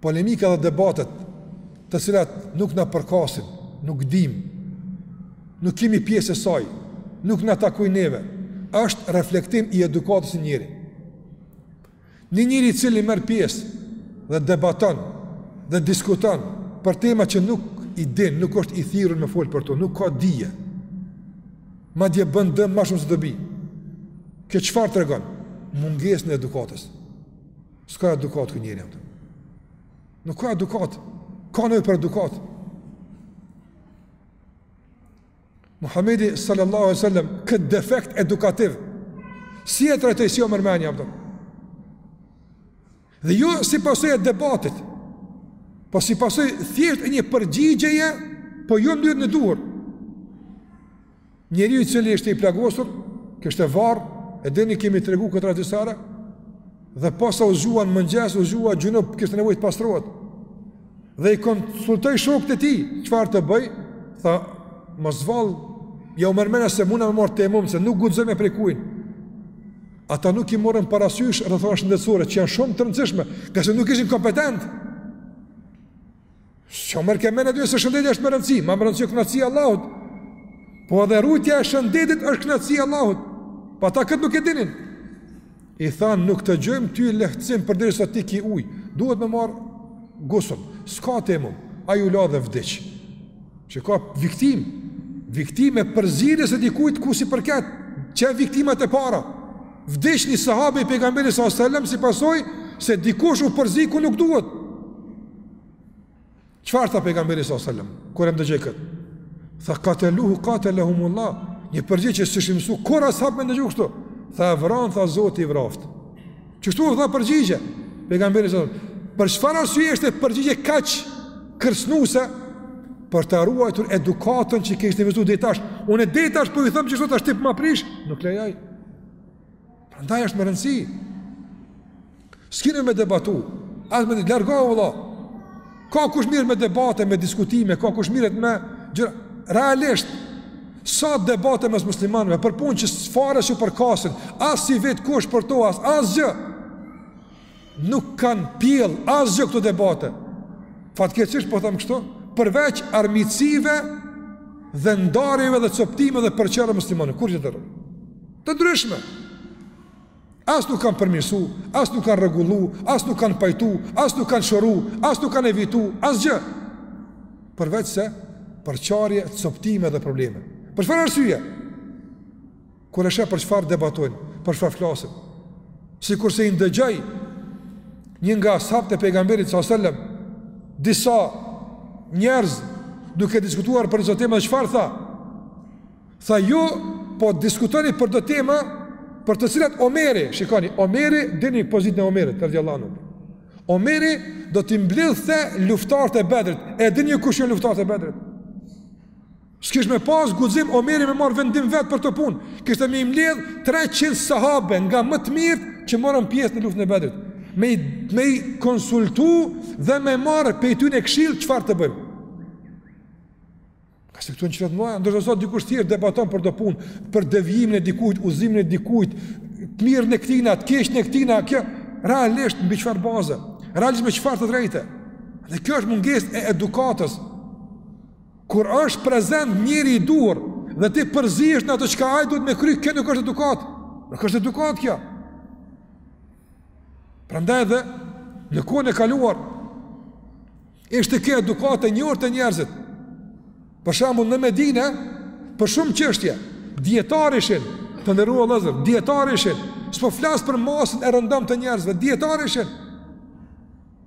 Polemikat dhe debatet të cilat nuk na përkasin, nuk dimë, nuk jemi pjesë e saj, nuk na takojnë neve, është reflektim i edukatës së njeriut. Një njeri i cili merr pjesë dhe debaton dhe diskuton për tema që nuk i din, nuk është i thirrur me fol për to, nuk ka dije. Madje bën dëm më shumë se dobi. Kjo çfarë tregon? Mungesën e edukatës. S'ka edukatë ky njeri atë. Nuk ka edukatë. Ka nevojë për edukatë. Muhamedi sallallahu alaihi wasallam kët defekt edukativ si e trajtoi si u merr me të apo dhe jo si pasojë e debatit po si pasojë thjesht e një përgjigjeje po jo në mënyrën e duhur njeriu i cili ishte i plagosur kishte varrë edhe e kemi tregu këtë disa herë dhe posa u zgjua në mëngjes u zgjua xhunub kishte nevojë të pastrohet Dhe i konsultoi shokët e tij, çfarë të bëj, tha, a thua vallë, a ju merr menja se muna me marrë tejemum, se nuk guxoj me prek ujin. Ata nuk i morën parasysh rrethanat shëndetësore, që janë shumë të rëndësishme, ngase nuk ishin kompetent. S'u merrke menja se shëndeti është me rëndësi, ma me rëndësi o knaqësia e Allahut. Po edhe ruajtja e shëndetit është knaqësi e Allahut. Po ata këtë nuk e dinin. I thanë, nuk të gjejmë ty lehtësim përderisa ti ki ujë, duhet me marrë gusël, s'ka tejemum, ai u la dhe vdiq. Qe ka viktimë, viktimë e përzierjes së dikujt ku s'i përket, qe viktimat e para, vdiq një sahabi i pejgamberit alejhi selam si pasojë se dikush u përzi ku nuk duhet. Çfarë tha pejgamberi alejhi selam kur e ndëgjoi kët? Tha qataluhu qatalahumullah. Një përgjigje që s'ishin mësu kurrë as'habët me ndëgju kështu. Tha e vranë tha Zoti i vraftë. Qështu u dha përgjigje pejgamberi alejhi selam. Për çfarë arsye është përgjigje kaq kërcënuese për ta ruajtur edukatën që i kishte mësu deri tash. Unë deri tash po i them kështu tash ti po ma prish, nuk lejoj. Prandaj është me rëndësi. S'ki dije me debatu, asi me të largohu, vëlla. Ka kush merret me debate, me diskutime, ka kush merret me gjëra. Realisht, sa debate mes muslimanëve, për punë që s'fare s'u përkasin, as s'i vet kush për to, as asgjë. Nuk kanë pjellë asgjë këto debate. Fatkeqësisht po them kështu, përveç armiqësive dhe ndarjeve dhe copëtime dhe përçarje muslimane, turrera të ndryshme. As nuk kanë përmirësu, as nuk kanë rregullu, as nuk kanë pajtu, as nuk kanë shëru, as nuk kanë evitu, asgjë. Përveç se përçarje, copëtime dhe probleme. Për çfarë arsye? Kur e sheh për çfarë debatojnë, për çfarë flasin. Sikurse i ndëgjoi një nga ashabët e pejgamberit sallallahu alajhi wasallam, disa njerëz duke diskutuar për do tema çfarë tha. Tha ju po diskutoni për do tema për të cilat Omeri, shikoni, Omeri dini pozitën e Omerit radhiyallahu anhu. Omeri do t'i mblidhte luftarët e Bedrit. E dini ju kush janë luftarët e Bedrit? S'kish me pas guxim Omeri me marr vendim vet për këtë punë, kishte me i mbledh treqind sahabe nga më të mirët që morën pjesë në luftën e Bedrit, me i me i konsultu dhe me marr prej tyre këshill çfarë të bëjmë. Ka se këtu në qytet Medinë, ndërsa sot dikush tjetër debaton për këto punë, për devijimin e dikujt, udhëzimin e dikujt, të mirën e këtina, të keqen e këtina, kjo realisht mbi çfarë baze, realisht me çfarë të drejte. Dhe kjo është mungesë e edukatës. Kur është prezent njeri i duhur dhe ti përzihesh në atë çka ai duhet me kry, kjo nuk është edukat. Nuk është edukat kjo. Prandaj edhe në kohën e kaluar ishte kjo edukat e njohur te njerëzit. Për shembull në Medinë, për shumë çështje, dijetarë ishin, të nderuar vëllezër, dijetarë ishin, s'po flas për masën e rëndomtë të njerëzve, dijetarë ishin.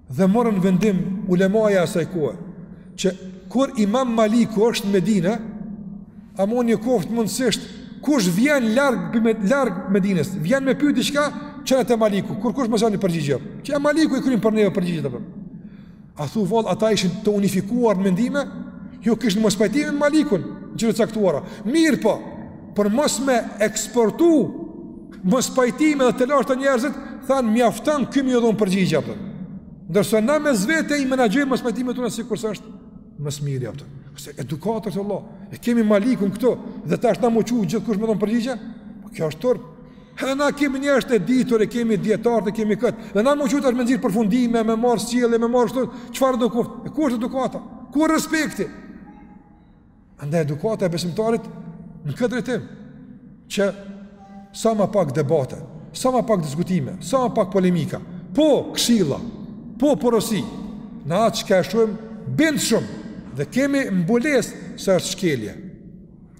Dhe morën vendim ulemaja asaj kohe, që kur imam Maliku është në Medinë, a mun me qoftë mundësisht, kush vjen larg me, larg Medines, vjen me pyt diçka çon te Maliku, kurrkush mos ja nep përgjigje, që Maliku i kryn për neve përgjigje apo. A thu vallë, ata ishin të unifikuar në mendime, jo kishin mospajtime me Malikun, në gjëra të caktuara. Mirëpo, për mos me eksportu Mospajtime edhe te lart te njerëzit thanë mjafton ky me dhon përgjigje apo. Ndërsa na mes vete i menaxhojmë mospajtimet tona sikur është më së miri apo. Kjo është edukata, ja Allah, e kemi malikun këtu dhe tash na m'u çu gjithkush me dhon përgjigje. Po kjo është turp. Edhe na kemi njerëz të ditur, e kemi dijetarë, e kemi kët. Dhe na m'u çu tash me nxir përfundime, me marr sjellje, me marr kështu, çfarë do qoftë? E ku është edukata? Ku respekti? Andaj edukata e besimtarit në këtë drejtim që sa më pak debate, sa më pak diskutime, sa më pak polemika, po këshilla, po porosi, në atë çka e shohim bindshëm, dhe kemi mbulesë se është shkelje.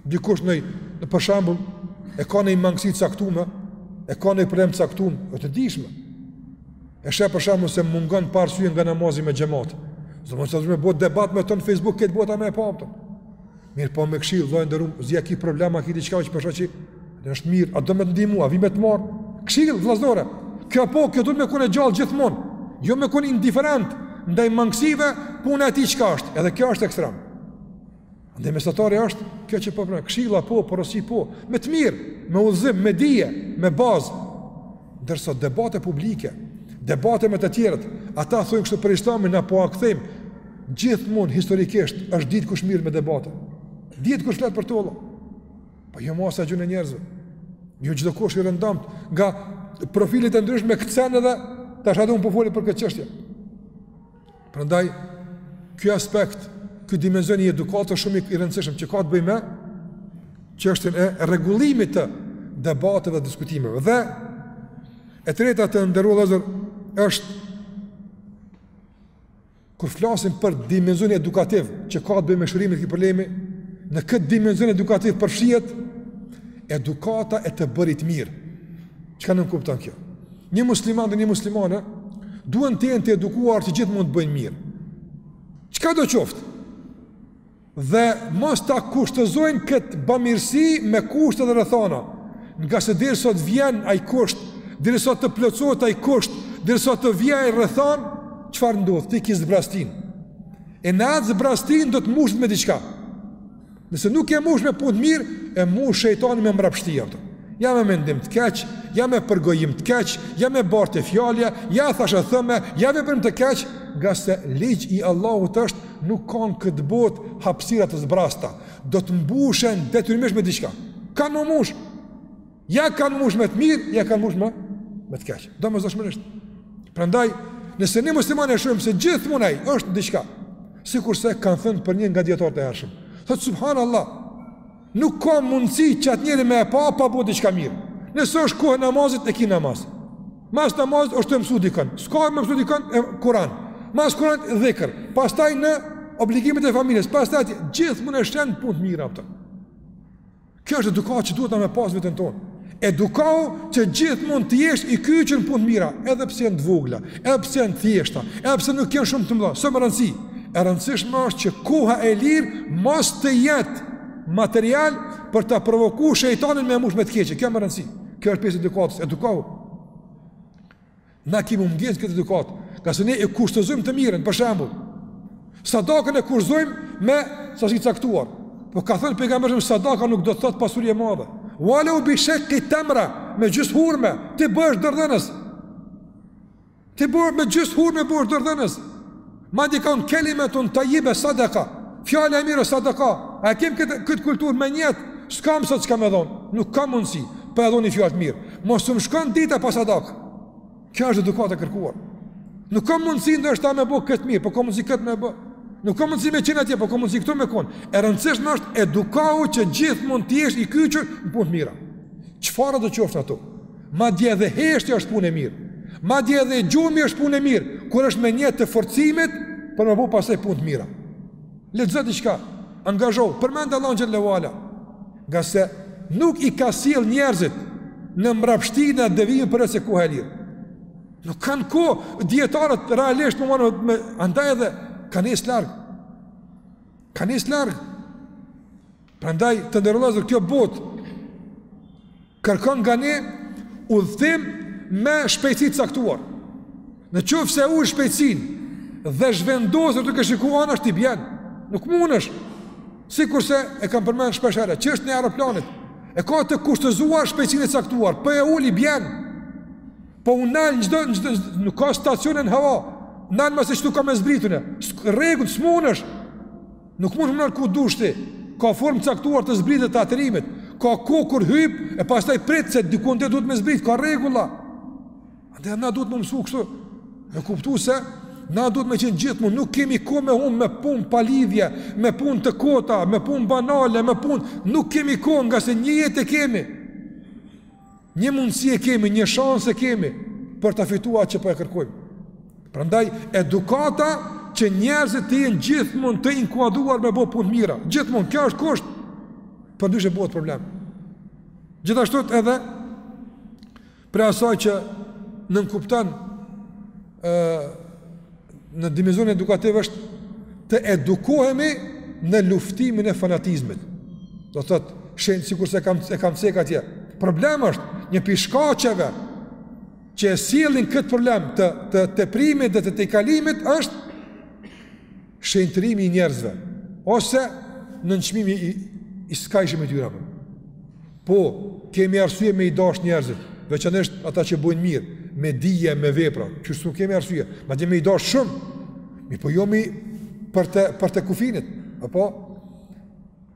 Dikush në, në për shembull, e ka një mangësi të caktume, e ka një problem të caktumë, e të dijshme. E sheh për shembull se mungon pa arsye nga namazi me xhamat. S'do me thënë me bo debat me ton në Facebook, krejt bota me e pa. Mirëpo me këshillu: vëlla i nderum, a ki problem, a ki diçka që po shoh që nuk është mirë, a do me t'ndihmu, a vi me të marr? Këshillë vëllazore. Kjo po, kjo duhet me kone gjallë gjithmonë. Jo me kone indiferent ndaj mangësive, puna e tij çka është. Edhe kjo është ekstrem. Andaj mesatarja është kjo që po pra, këshilla po, porosi po, me të mirë, me udhëzim, me dije, me bazë. Ndërsa debate publike, debate me të tjerët, ata thonë kështu për Islamin na po ua kthejmë. Gjithmonë historikisht është ditë kush merret me debate. Dihet kush flet për to. Po jo masa e gjonë e njerëzve. Jo çdokush i rëndomtë nga profilet e ndryshme këcen edhe tash thotë unë po foli për këtë çështje. Prandaj ky aspekt, ky dimension i edukatës shumë i rëndësishëm që ka të bëjë me çështjen e rregullimit të debateve dhe diskutimeve. Dhe e treta të nderuar vëllezër është kur flasim për dimensionin edukativ që ka të bëjë me shërimin e këtij problemi, në këtë dimension edukativ përfshihet edukata e të bërit mirë. Çka nënkupton kjo? Një musliman dhe një muslimane duhen të jenë të edukuar që gjithmonë të bëjnë mirë. Çkado qoftë? Dhe mos ta kushtëzojnë këtë bamirësi me kushte dhe rrethana. Ngase derisa të vjen ai kusht, derisa të plotësohet ai kusht, derisa të vjen ajo rrethanë, çfarë ndodh, ti ki zbraztinë. E në atë zbraztinë do të mushet me diçka. Nëse nuk e mush me punë të mirë, e mush shejtani me mbrapshti ato. Ja me mendim të keq, ja me përgojim të keq, ja me bartje fjalësh, ja thashetheme, ja veprim të keq, ngase ligj i Allahut është nuk ka në këtë botë hapësira të zbrazëta, do të mbushen detyrimisht me diçka. Ka me u mush. Ja ka me u mush me të mirë, ja ka me u mush me, me të keqe. Domosdoshmërisht. Prandaj, nëse një musliman e shohim se gjithmonë ai është diçka, sikurse kanë thënë për një nga dijetarët e hershëm. Thotë, subhanallah, nuk ka mundësi që atë njeri me e pa, pa bo diçka mirë. Nëse është kohë e namazit, e ki n'namaz. Mas namazit është tu mësu dikën. S'ka me mësu dikën, e Kuran. Mas Kuranit dhikër. Pastaj në obligimet e familjes. Pastaj gjithmonë e sheh në punë të mirë apëtën. Kjo është edukata që duhet na me pas te veten tonë. Edukau që gjithmonë të jesh i kyçur në punë të mira, edhe pse janë të vogla, edhe pse janë të thjeshta, edhe pse nuk janë shumë të mëdha, s'o me rëndësi. E rëndësishme është që koha e lirë mos të jetë material për ta provokuar shejtanin me e mush me të keqe. Kjo me rëndësi. Kjo është pjesë e edukatës. Edukau. Na kimi mungesë këtë edukatë, ngase ne e kushtëzojmë të mirën, për shembull. Sadakën e kushtëzojmë me sasi të caktuar. Po ka thënë pejgamberi se sadaka nuk do të thotë pasuri e madhe. Walau bishikki tamra me gjys hurme, ti bëhesh dorëdhënës. Ti bësh me gjys hurme bohesh dorëdhënës. Madje ka thonë kelimetun tajibe sadaka, fjala e mirë sadaka, a e kem këtë, këtë kulturë me nijet, s'kam sot s'kam me dhonë, nuk kam mundësi, porpo e dhoj ni fjalë të mirë, mos të më shkon dita pa sadaka, kjo është edukata e kërkuar, nuk kam mundësi ndër është ta me bo këtë të mirë, porpo kam mundësi këtë me bo, nuk kam mundësi me qenë atje, porpo kam mundësi këtu me konë, e rëndësishme është edukau që gjithmonë t'jesh i kyçur në punë të mira, çfarëdo qoftë ato, Madje edhe heshtja është punë e mirë. Madje edhe gjumi është punë e mirë, kur është me nijet të forcimit për me bo pastaj punë të mira. Lexo diçka, angazhohu, përmend Allahun xhel-le ve ala. Ngase nuk i ka sjell njerëzit në mbrapshti e në devijim përveç se koha e lirë. Nuk kanë kohë dijetarët realisht me u marrë me, andaj edhe ka mes larg. Ka mes larg. Prandaj të nderuar, kjo, kjo botë Kërkon nga ne udhëtim me shpejtësi të caktuar. Në qoftë se ul shpejtësinë dhe zhvendosesh duke shiku anash, ti bjen, nuk mundesh, sikurse e kam përmend shpeshherë, që çështjen e aeroplanit, e ka të kushtëzuar shpejtësinë e caktuar, po e uli bjen, po u nal, do, nuk ka stacion në hava, nal ma se këtu kam me zbrit unë, rregull, s'mundesh, Nuk mund u nal kur dush ti, ka formë të caktuar të zbritjes, të aterimit, ka kohë kur hyp e pastaj prit se dikund duhet me zbrit, ka rregulla. Dhe na duhet m'u mësu kështu, me kuptu se na duhet me qenë gjithmonë, nuk kemi kohë me hum me punë palidhje, me punë të kota, me punë banale, me punë, nuk kemi kohë ngase një jetë e kemi. Një mundësi e kemi, një shans e kemi për ta fituar atë që po e kërkojmë. Prandaj edukata që njerëzit të jenë gjithmonë të inkuadruar me bo punë të mira. Gjithmonë kjo është kusht. Përndryshe bëhet problem. Gjithashtu edhe prej asaj që nënkupton ë në dimensionin edukativ është të edukohemi në luftimin e fanatizmit. Do të thotë, shenj, sikurse kam e kam cek atje. Problem është një prej shkaqeve që e sjellin këtë problem të të teprimit dhe të tejkalimit është shenjtërimi i njerëzve ose nënçmimi i i skajshëm i tyre. Po, kemi arsye me i dashtë njerëzit, veçanisht ata që bojnë mirë, me dije, me vepra, qysh nuk kemi arsye, madje me i dashtë shumë, mirëpo jo me i, për te, përtej kufinit, apo,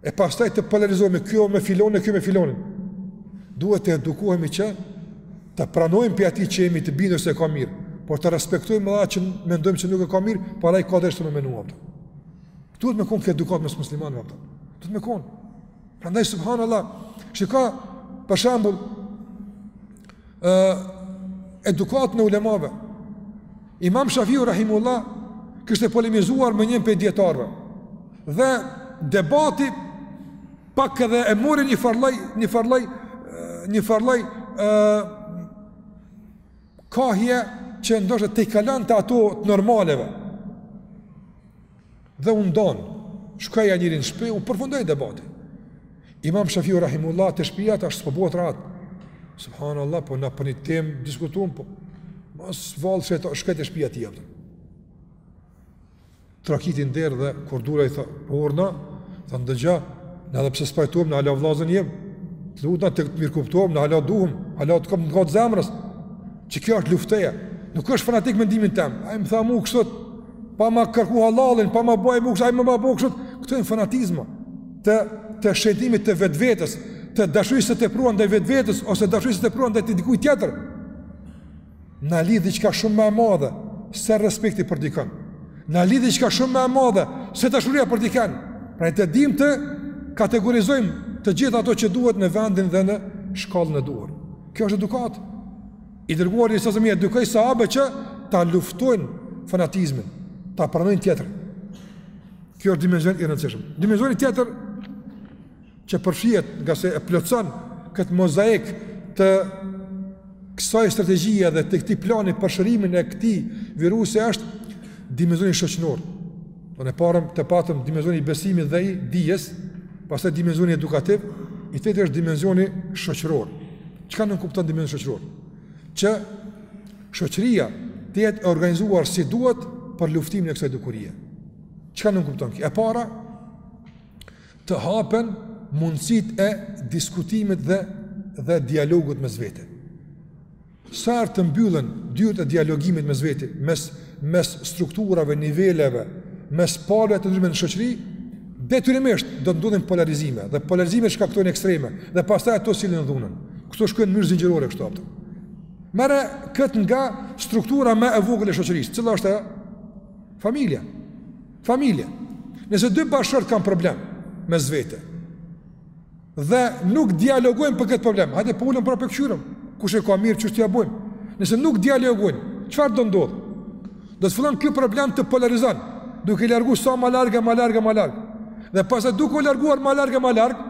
e pastaj të polarizohemi, kjo me filanin e kjo me filanin, duhet të edukohemi që të pranojmë prej atij që jemi të bindur se e ka mirë, por të respektojmë dhe atë që mendojmë që nuk e ka mirë, por ai ka drejtë me menu. Duhet me kon kjo edukatë mes muslimanëve. Duhet me kon. Prandaj subhanallah, shiko për shembull ë edukatën e ulemave. Imam Shafiu rahimehullah kishte polemizuar me një prej dijetarëve. Dhe debati pak edhe e mori njëfarë lloj, njëfarë lloj, njëfarë lloj ë kahje që ndoshta tejkalonte ato të normaleve. dhe u ndonë, shkon njëri n'shpi, u përfundoj debati. Imam Shafiu Rahimehullah te shpia të ashtu s'po bohet rahat. Subhanallah, po ne për një temë diskutumë, po mos vallë çka e, të shkoj te shpia e tij. Troket në derë dhe kur dul ai tha, po urdhno, tha ndëgjo, ne edhe pse s'pajtohem ne hala vllazën jem, të lutna të mirëkuptohem, ne hala duhem, hala të kom ngat zemrës, që kjo është luftimi, nuk është fanatik mendimin tem, ai më tha mu kështu, Pa ma kërku hallallin, po ma bëj mu kështu, ai ma bëj kështu, këto janë fanatizma të, të shenjtërimit të vetvetes, të dashurisë së tepruar ndaj vetvetes, ose dashurisë së tepruar ndaj të dikujt tjetër. Na lidh diçka shumë më e madhe se respekti për dikënd. Na lidh diçka shumë më e madhe se dashuria për dikënd. Pra ne të dimë të kategorizojmë të gjithë ato që duhet në vendin dhe në shkallën e duhur. Kjo është edukatë. I dërguari a.s. i edukoi sahabët që ta luftojnë fanatizmin, ta pranojnë tjetrin. Kjo është dimenzion i rëndësishëm. Dimenzioni tjetër që përfshihet ngase e plotëson këtë mozaik të kësaj strategjie dhe të këtij plani për shërimin e këtij virusi është dimenzioni shoqëror. Do me thënë patëm dimenzioni i besimit dhe i dijes, pastaj dimenzioni edukativ, i treti është dimenzioni shoqëror. Çka nënkupton dimensioni shoqëror? Që shoqëria të jetë e organizuar si duhet për luftimin e kësaj dukurie. Çka nuk kupton? E para të hapen mundësitë e diskutimit dhe dhe dialogut mes vete. Sa herë të mbyllen dyert e dialogimit mes vete, mes mes strukturave, niveleve, mes palëve të ndryshme në shoqëri, detyrimisht do të ndodhin polarizime dhe polarizimet shkaktojnë ekstreme dhe pastaj ato sjellin dhunën. Këto shkojnë në mënyrë zinxhirore kështu ato. Merre këtë nga struktura më e vogël e shoqërisë, cila është ajo? Familja. Familja. Nëse dy bashkëshortë kanë problem mes vete, Dhe nuk dialogojnë për këtë problem. Hajde po ulem po e kqyrim. Kush e ka mirë qysh t'ia bojmë. Nëse nuk dialogojnë, çfarë do ndodh? Do të fillon ky problem t'i polarizon, duke i larguar sa më larg e më larg e më larg. Dhe pastaj duke u larguar më larg e më larg,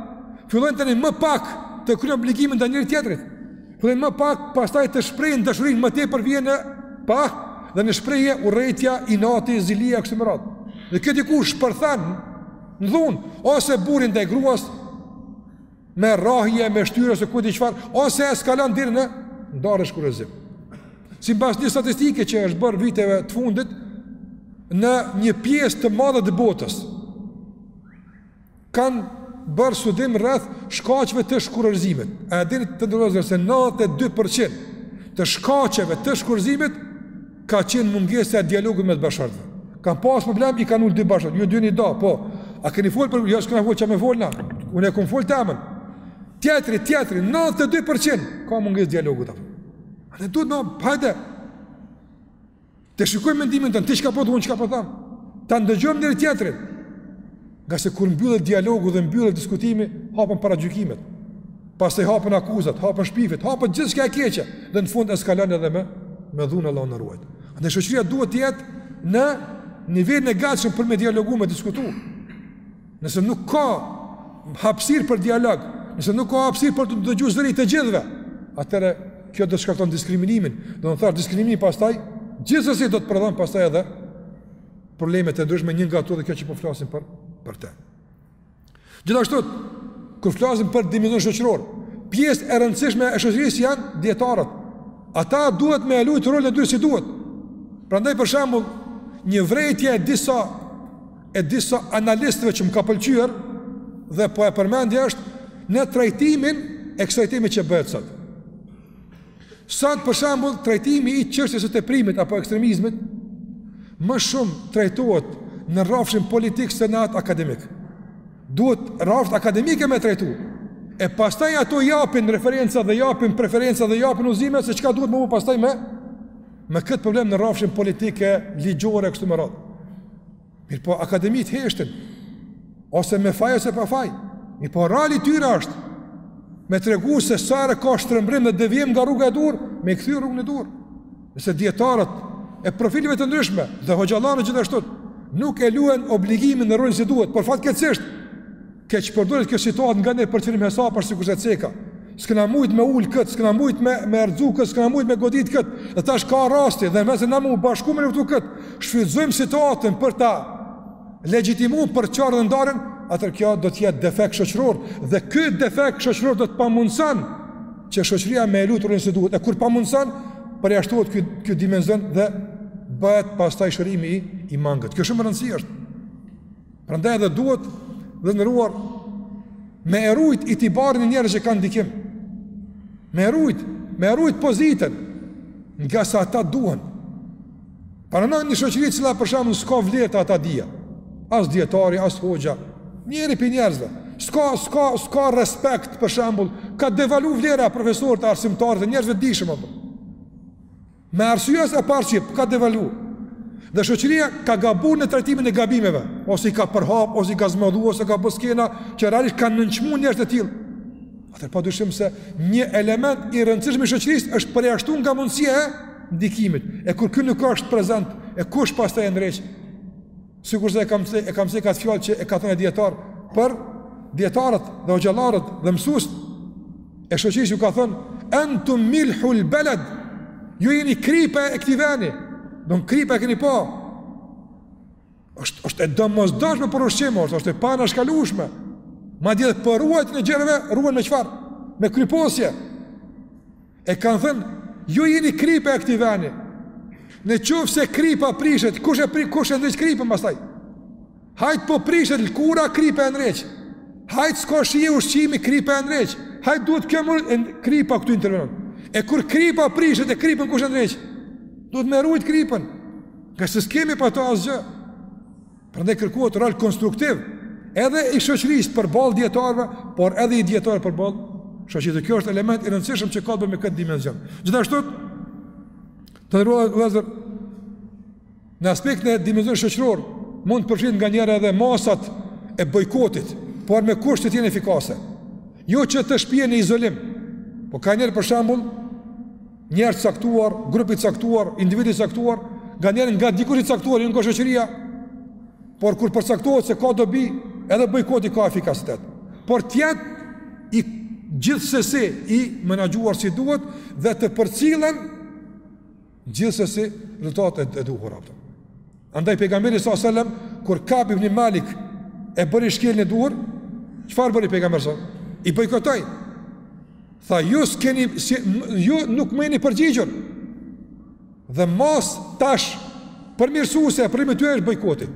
fillojnë tani më pak të kryejnë obligimin ndaj njëri-tjetrit. Fillojnë më pak, pastaj të shprehin dashurinë më tepër vjen në pah dhe në shprehje urrejtja, inati, zilia kështu me radhë. Dhe këtu diku shpërthen Në dhunë, ose burri ndaj gruas, me rrahje, me shtyrje, ose ku e di çfarë, ose eskalon deri në ndarje, shkurorëzim. Sipas një statistike që është bërë viteve të fundit, në një pjesë të madhe të botës, kanë bërë studim rreth shkaqeve të shkurorëzimit. A e dini të nderuar vllazën se 92% të shkaqeve të shkurorëzimit Ka qenë mungesa e dialogut mes bashkëshortëve. Kan pas problem i kanë ul dy bashkë, ju dyni do, po. A keni fol për jo s'kena fol çka me fol na. Unë e kam fol tamën. Tjetri, tjetri 92% ka mungesë dialogu ta. Ani duhet na hajde. Të shikojmë mendimin tënd, ti çka po thon, çka po thon. Ta ndëgjojmë njëri tjetrin. Ngase kur mbyllet dialogu dhe mbyllet diskutimi, hapën paragjykimet. Pastaj hapën akuzat, hapën shpifjet, hapën gjithçka e keqe, dhe në fund eskalon edhe me, me dhunë Allahu na ruajt. Ani shoqëria duhet të jetë në nivelin e gatshëm për me dialogu, me diskutu. Nëse nuk ka hapësirë për dialog, nëse nuk ka hapësirë për t'u dëgju zëri i të gjithëve, atëherë kjo do të shkakton diskriminimin, do me thënë diskriminimi pastaj, gjithsesi do të prodhon pastaj edhe probleme të ndryshme, një nga ato dhe kjo që po flasim për, për te. Gjithashtu, kur flasim për dimenzionin shoqëror, pjesë e rëndësishme e shoqërisë janë dijetarët. Ata duhet me e lujt rolin e tyre si duhet. Prandaj për shembull, një vërejtje e disa e disa analistëve që më ka pëlqyer dhe po e përmendi është në trajtimin e kësaj teme që bëhet sot. Sot për shembull trajtimi i çështjes së teprimit apo ekstremizmit më shumë trajtohet në rrafshin politik se në atë akademik. Duhet rrafshet akademike me e trajtu. E pastaj ato japin referenca dhe japin preferenca dhe japin udhëzime se çka duhet me bo pastaj me me këtë problem në rrafshin politik e ligjor e kështu me radhë. Mirëpo akademitë heshtin, ose me faj ose pa faj, mirëpo roli i tyre është, me tregu se sa herë ka shtrembërim dhe devijim nga rruga e duhur, me i kthy n'rrugën e duhur, nëse dijetarët e profileve të ndryshme dhe hoxhallarët gjithashtu, nuk e luajnë obligimin dhe rolin si duhet, por fatkeqësisht, Keqpërdoret kjo situatë nga ne për qërim hesapesh sikurse ceka. S'kena mujt me ul kët, s'kena mujt me me rrxu kët, s'kena mujt me godit kët. Dhe tash ka rasti dhe nëse na m'u bashku me luftu kët, shfrytëzojmë situatën për ta legjitimu përçarjen dhe ndarjen, atëherë kjo do të jetë defekt shoqëror dhe ky defekt shoqëror do të pamundson që shoqëria me e luftu si duhet. E kur pamundson, përjashtohet ky ky dimension dhe bëhet pastaj shërimi i, i mangët. Kjo shumë me rëndësi është. Prandaj edhe duhet të nderuar me e rujt itibarin e njerëzve që kanë ndikim. Me e rujt, me e rujt pozitën ngase ata duhen. Pra në një shoqëri e cila për shembull s'ka vlerë as dija. As dijetari, as hoxha, njëri prej njerëzve. S'ka s'ka s'ka respekt për shembull, ka devalu vlera e profesorëve, arsimtarëve, njerëzve të dijshëm apo. Me arsye se e para që ka devalu. Dhe shoqëria ka gabuar në trajtimin e gabimeve, ose i ka përhap, ose i ka zmadhu, ose ka bërë skena që realisht kanë nënçmuar njerëz të tillë. Atëherë pa dyshim se një element i rëndësishëm i shoqërisë është përjashtuar nga mundësia e ndikimit. E kur ky nuk është prezent, e kush pastaj e ndreq? Sikurse e kam se e kam se ka fjalë që e ka thënë dietar për dietarët dhe hoxhallarët dhe mësuesit e shoqërisë ju ka thënë antum milhul balad ju jeni kripa e këtij vendi don kripa e keni parë është është e domosdoshme për ushqim është është e pa anashkalueshme madje për ruajtjen e gjërave ruhen me çfarë me kriposje E kanë thënë, ju jini kripa e këtij veni. Në qoftë se kripa prishet, kush e, pri, kush e ndreq kripën pastaj? Hajt po prishet lkura, kripa e ndreq. Hajt s'ka shije ushqimi, kripa e ndreq. Hajt duhet kjo me rujt, kripa këtu intervenon. E kur kripa prishet e kripën kush e ndreq? Duhet me rujt kripën. Ngase s'kemi pa të asgjë. Prandaj kërkohet rol konstruktiv edhe i shoqërisë përballë dietarëve, por edhe i dietarëve përballë shoqërisë. Kjo është element i rëndësishëm që ka të bëjë me këtë dimension. Gjithashtu të nderuar vëllezër në aspektin e dimensionit shoqëror mund të përfshihen nganjëherë edhe masat e bojkotit, por me kusht që të jenë efikase. Jo që të shpien në izolim. Po ka njeri për shembull Njeri i caktuar, grup i caktuar, individ i caktuar, nganjëherë nga dikush i caktuar, jo nga shoqëria, por kur përcaktohet se ka dobi, edhe bojkoti ka efikasitet. Por të jetë gjithsesi i menaxhuar si duhet dhe të përcillen gjithsesi rezultatet e duhura. Andaj pejgamberi s.a.s., kur Kab ibni Malik e bëri shkeljen e duhur, çfarë bëri pejgamberi s.a.s.? I bojkotoi. Tha, ju s'keni, si, ju nuk më jeni përgjigjur. Dhe masa tash përmirësuese për me ty është bojkoti.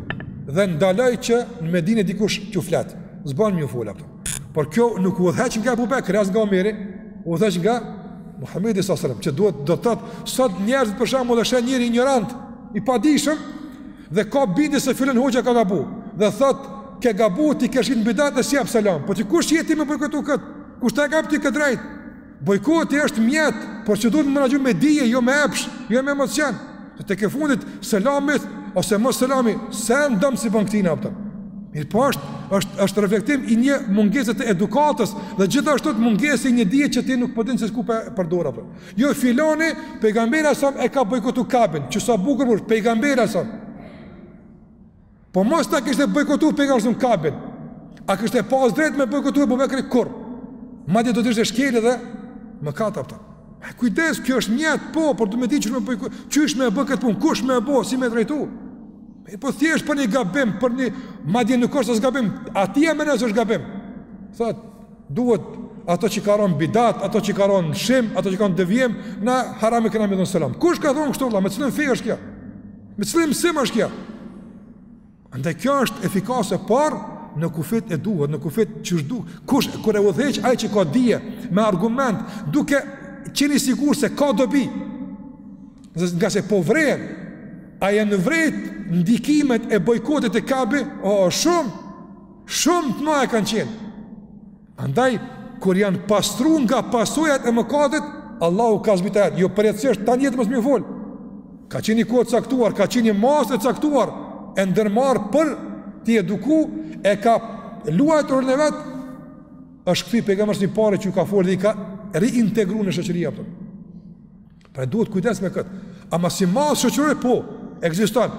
Dhe ndaloi që në Medine dikush t'ju flet. S'ban me ju fol. Por kjo nuk u udhëheq nga Abu Bekri, as nga Omeri, u udhëheq nga Muhammedi s.a.s. Që duhet, do të thotë, sot njerëzit për shembull e sheh njeri injorant, i padijshëm, dhe ka bindje se filan hoxha ka gabu. Dhe thotë, ke gabu, ti ke shti bidat dhe s'i jap selam. Po ti kush je ti me bojkotu këtë? Kush ta ka dhënë ti këtë të drejtë? Bojkoti është mjet, por që duhet me e menaxhu me dije, jo me epsh, jo me emocion. Se tek e fundit selami ose mos selami, s'e ndan, s'i bën këtina apo. Mirëpo është, është, është reflektim i një mungese të edukatës dhe gjithashtu mungesë e një dije që ti nuk po din se ku përdoret. Jo filani, pejgamberi a.s. e ka bojkotu Kabin, që sa bukur po pejgamberi a.s. Po mos ta kishte bojkotuar Pejgamberi Kabin. A kishte pas drejt me bojkotu Ebu Bekri kurrë? Madje do të ishte shkelje dhe mëkat, apo. E kujdes, kjo është mjet, po, por duhet me dit qysh me bë. Qysh me e bë kët punë, kush me e bë, si me drejtu? E po thjesht për një gabim, për një madje nuk është as gabim, aty jam në është gabim. Thot, duhet ato që kanë rënë bidat, ato që kanë rënë shirk, ato që kanë devijim, na haram e kena me dhënë selam. Kush ka thonë kështu vëlla, me cilën fe është kjo? Me cilin mësim është kjo? Andaj kjo është efikase por në kufijt e duhet, në kufijt qysh duhet. Kush, kur e udhëheq ai që ka dije, me argument, duke qenë i sigurt se ka dobi, ngase po vrejnë, a janë vrejt ndikimet e bojkotit te Kabi, o, shumë, shumë të mdha kanë qenë. Andaj, kur janë pastru nga pasojat e mëkatit, Allahu ka zbrit ajet, jo përjetësisht, tan jetën mos me i folë. Ka qenë kohë e caktuar, ka qenë masë e caktuar, e ndërmarrë për t'i eduku, e ka luajtë rolin e vet, është kthy, Pejgamberi është i pari që ju ka folë dhe i ka reintegru në shoqëri, apo. Pra duhet kujdes me këtë. Ama si masë shoqërore, po, ekziston.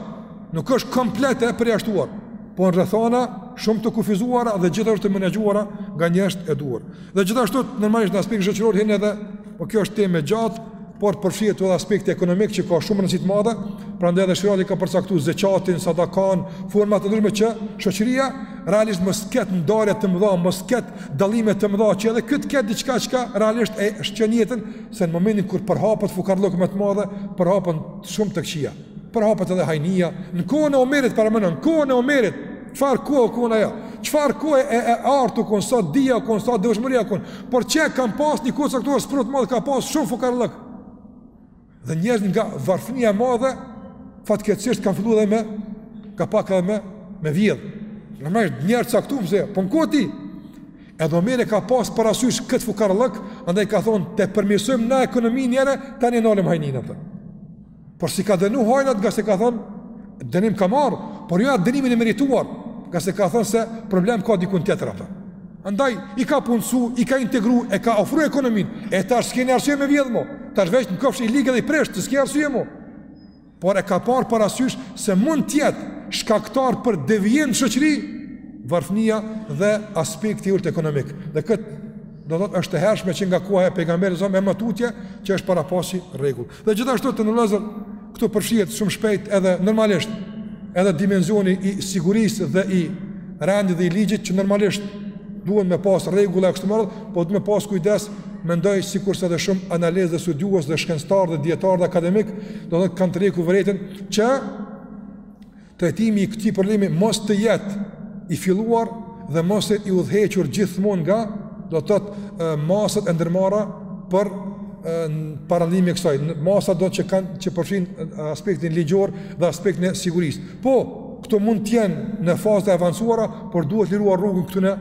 Nuk është komplet e përjashtuar, po në rrethana shumë të kufizuara dhe gjithashtu të menaxhuara nga njerëzit e duhur. Dhe gjithashtu, normalisht në aspektin shoqëror, hin edhe, po kjo është temë e gjatë, por përfshihet edhe aspekti ekonomik që ka shumë rëndësi të madhe, prandaj edhe sheriati ka përcaktu zeqatin, sadakan, forma të ndryshme që shoqëria realisht mos ket ndarje të mëdha, mos ket dallime të mëdha, që edhe ky të ket diçka çka realisht e shtyn jetën, se në momentin kur përhapet fukarallëku me të madhe, përhapen shumë të këqija. Përhapet edhe hajnia, në kohën e Omerit, paramendo, në kohën e Omerit, çfarë kohe u kanë ajo, çfarë kohe e, e artë u kanë, sa dija u kanë, sa devotshmëria u kanë, por që ka pas një kohë të caktuar, së përët madhe ka pas shumë fukarallëk. Dhe njerëzit nga varfënia e madhe, fatkeqësisht kanë fillu dhe me, ka pak edhe me, me vjedhë. Në me njerëz të caktum se, po në kohë të tij, Edhe Omeri e ka pas parasysh këtë fukarallëk, andaj ka thonë, te përmirësojmë na ekonominë njëherë, tani e nalim hajninë, apo. Por s'i ka dënu hajnat, ngase ka thonë, dënim ka marrë, por jo atë dënimin e merituar, ngase ka thonë se problem ka dikun tjetër, apo. Andaj, i ka punësu, i ka integru, e ka ofru ekonominë, e tash s'keni arsye me vjedhë mo, tash veç në kofsh i lig edhe i prisht, se s'keni arsye mo. por e ka parë parasysh se mund të jetë shkaktar për devijim në shoqëri varfënia dhe aspekti i ulët ekonomik. Dhe kët do thotë është e hershme që nga koha e pejgamberit e më tutje që është parapa si rregull. Dhe gjithashtu të nderuar vëllezër këtu përfshihet shumë shpejt edhe normalisht edhe dimensioni i sigurisë dhe i rendit dhe i ligjit që normalisht duhet me pas rregulla e kështu me radhë, po duhet me pas kujdes, mendoj sikurse edhe shumë analist dhe studiues dhe shkencëtar dhe dijetar dhe akademik, do të thotë kanë tërhek vërejtjen, që trajtimi i këtij problemi mos të jetë i filluar dhe mos të jetë i udhëhequr gjithmonë nga, do të thotë masat e ndërmarra për parandalimin e kësaj, masat do të thotë që kanë që përfshijnë aspektin ligjor dhe aspektin e sigurisë. Po, këto mund të jenë në fazat e avancuara, por duhet liruar rrugën këtyre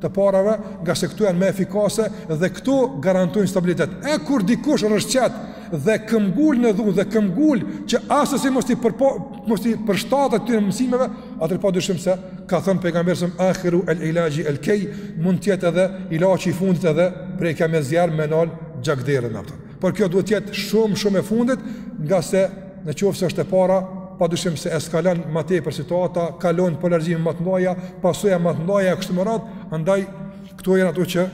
të parave, ngase këto janë më efikase dhe këto garantojnë stabilitet. E kur dikush rrëshqet dhe këmbgul në dhunë dhe këmbgul që assesi mos t'i përpo, mos t'i përshtatet atyre mësimeve, atëherë pa dyshim se ka thënë pejgamberi alejhi selam akhiru el ilagji el kej, mund të jetë edhe ilaçi i fundit edhe prekja me zjarr me nalë gjakderdhjen. Apo. Por kjo duhet të jetë shumë shumë e fundit, ngase në qoftë se është e para, pa dyshim se eskalon më tepër situata, kalon polarizime më të mëdha, pasoja më të mëdha e kështu me radhë, andaj këto janë ato që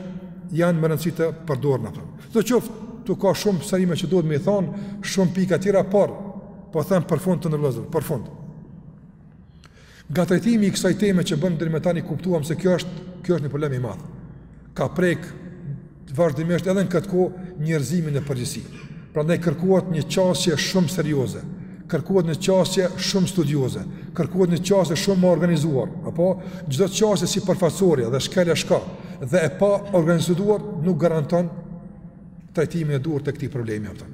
janë me rëndësi të përdoren. Sido qoftë, tu ka shumë sqarime që duhet me i thon, shumë pika të tjera, por po them për fund të nderuar, për fund. Nga trajtimi i kësaj teme që bëmë deri më tani kuptuam se kjo është, kjo është një problem i madh. Ka prek vazhdimisht edhe në këtë kohë njerëzimin në përgjithësi. Prandaj kërkohet një qasje shumë serioze, kërkohet një qasje shumë studioze, kërkohet një qasje shumë e organizuar, apo çdo qasje sipërfaqësore dhe shkel e shko dhe e paorganizuar nuk garanton trajtimin e duhur të këtij problemi apo.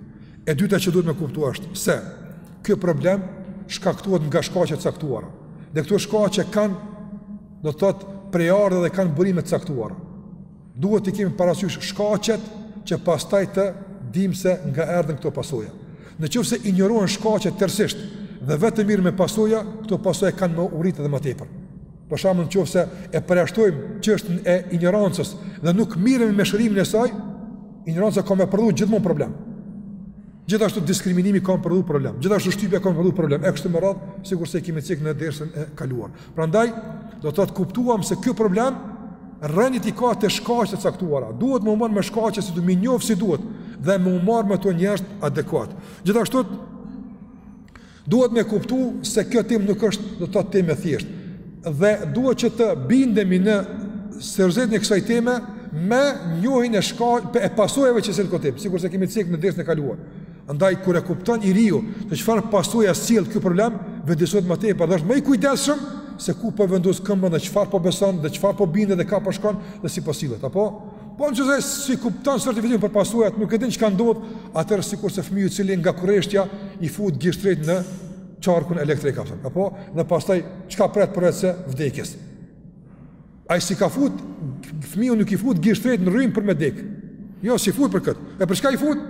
E dyta që duhet me kuptu është se kjo problem shkaktohet nga shkaqe të caktuara. Dhe këto shkaqe kanë, do të thotë, prejardhje dhe kanë burime të caktuara. Duhet t'i kemi parasysh shkaqet që pastaj të dimë se nga erdhën këto pasoja. Në qoftë se injorohen shkaqet tërësisht dhe vetëm merremi me pasoja, këto pasoja kanë me u rritë edhe më tepër. Për shembull në qoftë se e përjashtojmë çështjen e injorancës dhe nuk merremi me shërimin e saj, injoranca ka me prodhu gjithmonë problem. Gjithashtu diskriminimi ka me prodhu problem. Gjithashtu shtypja ka me prodhu problem. E kështu me radhë, sikurse i kemi cek në dersin e kaluar. Prandaj do të thotë kuptuam se ky problem rrënjët i ka te shkaqe të caktuara. Duhet me u marr me shkaqe sidomos me i njoh si duhet dhe me u marr me to njerëz adekuat. Gjithashtu Duhet me kuptu se kjo temë nuk është do të thotë temë e thjeshtë dhe duhet që të bindemi në seriozitetin e kësaj teme me njohjen e shkaqeve e pasojave që sjell kjo temë sikurse kemi cek në dersin e kaluar. Andaj kur e kupton i riu se çfarë pasoja sjell ky problem, vetëdijesohet më tepër dhe është më i kujdesshëm se ku po vendos këmbën dhe çfarë po beson dhe çfarë po bindet dhe ka po shkon dhe si po sillet, apo Po në qoftë se s'i kupton s'vret për pasojat, nuk e din çka ndodh, atëherë sikurse fëmiju i cili nga kureshtja, i fut gishtat në qarkun elektrik, a kupton, apo dhe pastaj, çka pret përveç se vdekjes. Ai s'i ka fut, fëmiju nuk i fut gishtat në rrymë për me dekë. Jo, s'i fut për këtë. E për çka i fut?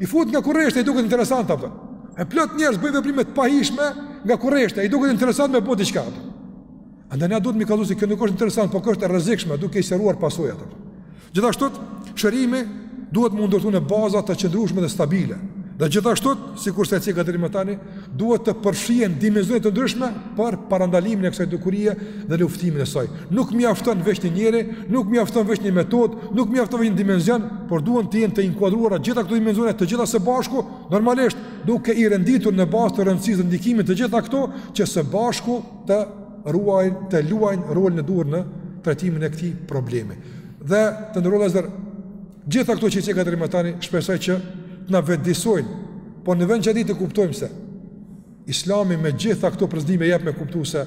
I fut nga kureshtja, i duket interesant, a kupton. E plot njerëz bëjnë veprime të pahijshme nga kureshtja, i duket interesant me bo diçka, a kupton. Andaj ne duhet m'i kallzu se kjo nuk është interesant, por kjo është e rrezikshme duke i sqaruar pasojat. Gjithashtu, shërimi duhet me u ndërtu në baza të qëndrueshme dhe stabile. Dhe gjithashtu, sikurse e ceka deri më tani, duhet të përfshihen dimensione të ndryshme për parandalimin e kësaj dukurie dhe luftimin e saj. Nuk mjafton veç një njeri, nuk mjafton veç një metodë, nuk mjafton veç një dimension, por duhen të jenë të inkuadruara gjitha këto dimensione të gjitha së bashku, normalisht duke i renditur në bazë të rëndësisë dhe ndikimit të gjitha këto që së bashku të ruajnë, të luajnë rolin e duhur në trajtimin e këtij problemi. Dhe të nderuar vëllezër gjitha këto që i ceka deri më tani shpresoj që të na vetëdijsojnë, po ne vetë që edhe të kuptojmë se Islami me gjitha këto përshkrime jep me kuptu se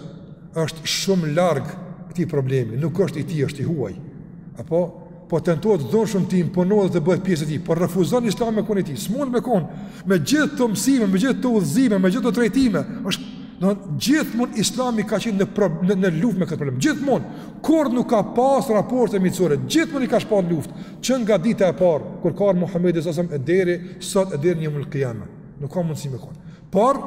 është shumë larg këtij problemi, nuk është i tij, është i huaj. Apo, po tentohet dhunshëm t'i imponohet dhe të bëhet pjesë e tij, por refuzon islami me konë i tij, s'mund me konë, me gjithë këto mësime, me gjithë këto udhëzime, me gjithë këto trajtime, është, gjithmonë islami ka qenë në, në, në luftë me këtë problem, gjithmonë, kurrë nuk ka pas raporte miqësore, gjithmonë i ka shpall luftë, që nga dita e parë, kur ka ardh Muhamedi alejhi selam e deri, sot e deri në jeumul kijame, nuk ka mundësi me konë, por,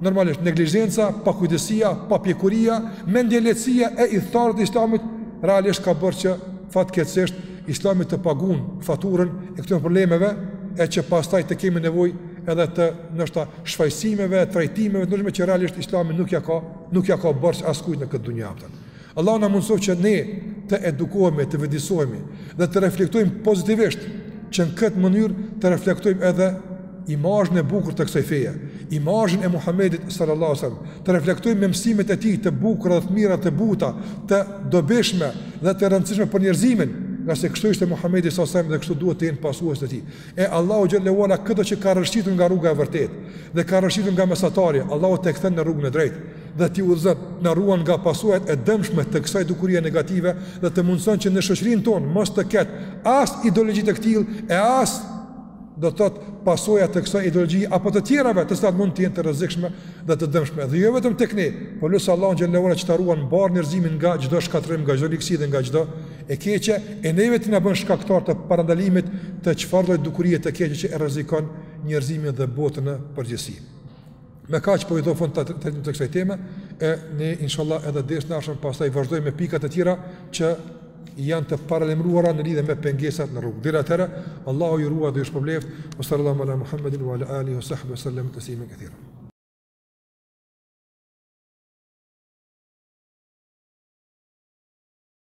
Normalisht, neglizhenca, pakujdesia, papjekuria, mendjelehtësia e ithtarëve të Islamit realisht ka bërë që fatkeqësisht Islami të paguon faturën e këtyre problemeve e që pastaj të kemi nevojë edhe të ndoshta shfajësimeve, trajtimeve, ndonëse që realisht Islami nuk ja ka, nuk ja ka borxh askujt në këtë dunja Allahu na mundësoftë që ne të edukohemi, të vetëdijesohemi dhe të reflektojmë pozitivisht që në këtë mënyrë të reflektojmë edhe imazhin e bukur të kësaj feje, imazhin e Muhamedit sallallahu alaihi wasallam, të reflektojmë me mësimet e tij të bukura dhe të mira të buta, të dobishme dhe të rëndësishme për njerëzimin, ngase kështu ishte Muhamedi sallallahu alaihi wasallam dhe kështu duhet të jenë pasuesit e tij. E Allahu xhele ue ala këdo që ka rrëshqitur nga rruga e vërtetë dhe ka rrëshqitur nga mesatarja, Allahu ta kthen në rrugën e drejtë. dhe t'i udhëzon, t'na ruan nga pasojat e dëmshme të kësaj dukurie negative dhe të mundëson që në shoqërinë tonë mos të ketë as ideologji të këtillë e as do të thotë pasoja të kësaj ideologji apo të tjerave të cilat mund të jenë të rrezikshme dhe të dëmshme. Dhe jo vetëm tek ne, por lus Allahun xhele ue ala që ta ruan mbarë njerëzimin nga çdo shkatërrim, nga çdo ligësi dhe nga çdo e keqe, e neve të na bën shkaktar të parandalimit të çfarë lloj dukurie të keqe që e rrezikon njerëzimin dhe botën në përgjithësi. Me kaq po i japim fund kësaj teme e ne inshallah edhe herën e ardhshme pastaj vazhdojmë me pika të tjera që janë të paralajmëruara në lidhe me pengesat në rrugë. Deri atëherë, Allahu ju ruajtë dhe ju shpërbleftë, wa sallallahu ala Muhammedin wa ala alihi wa sahbihi wa sallam tesliman kethira.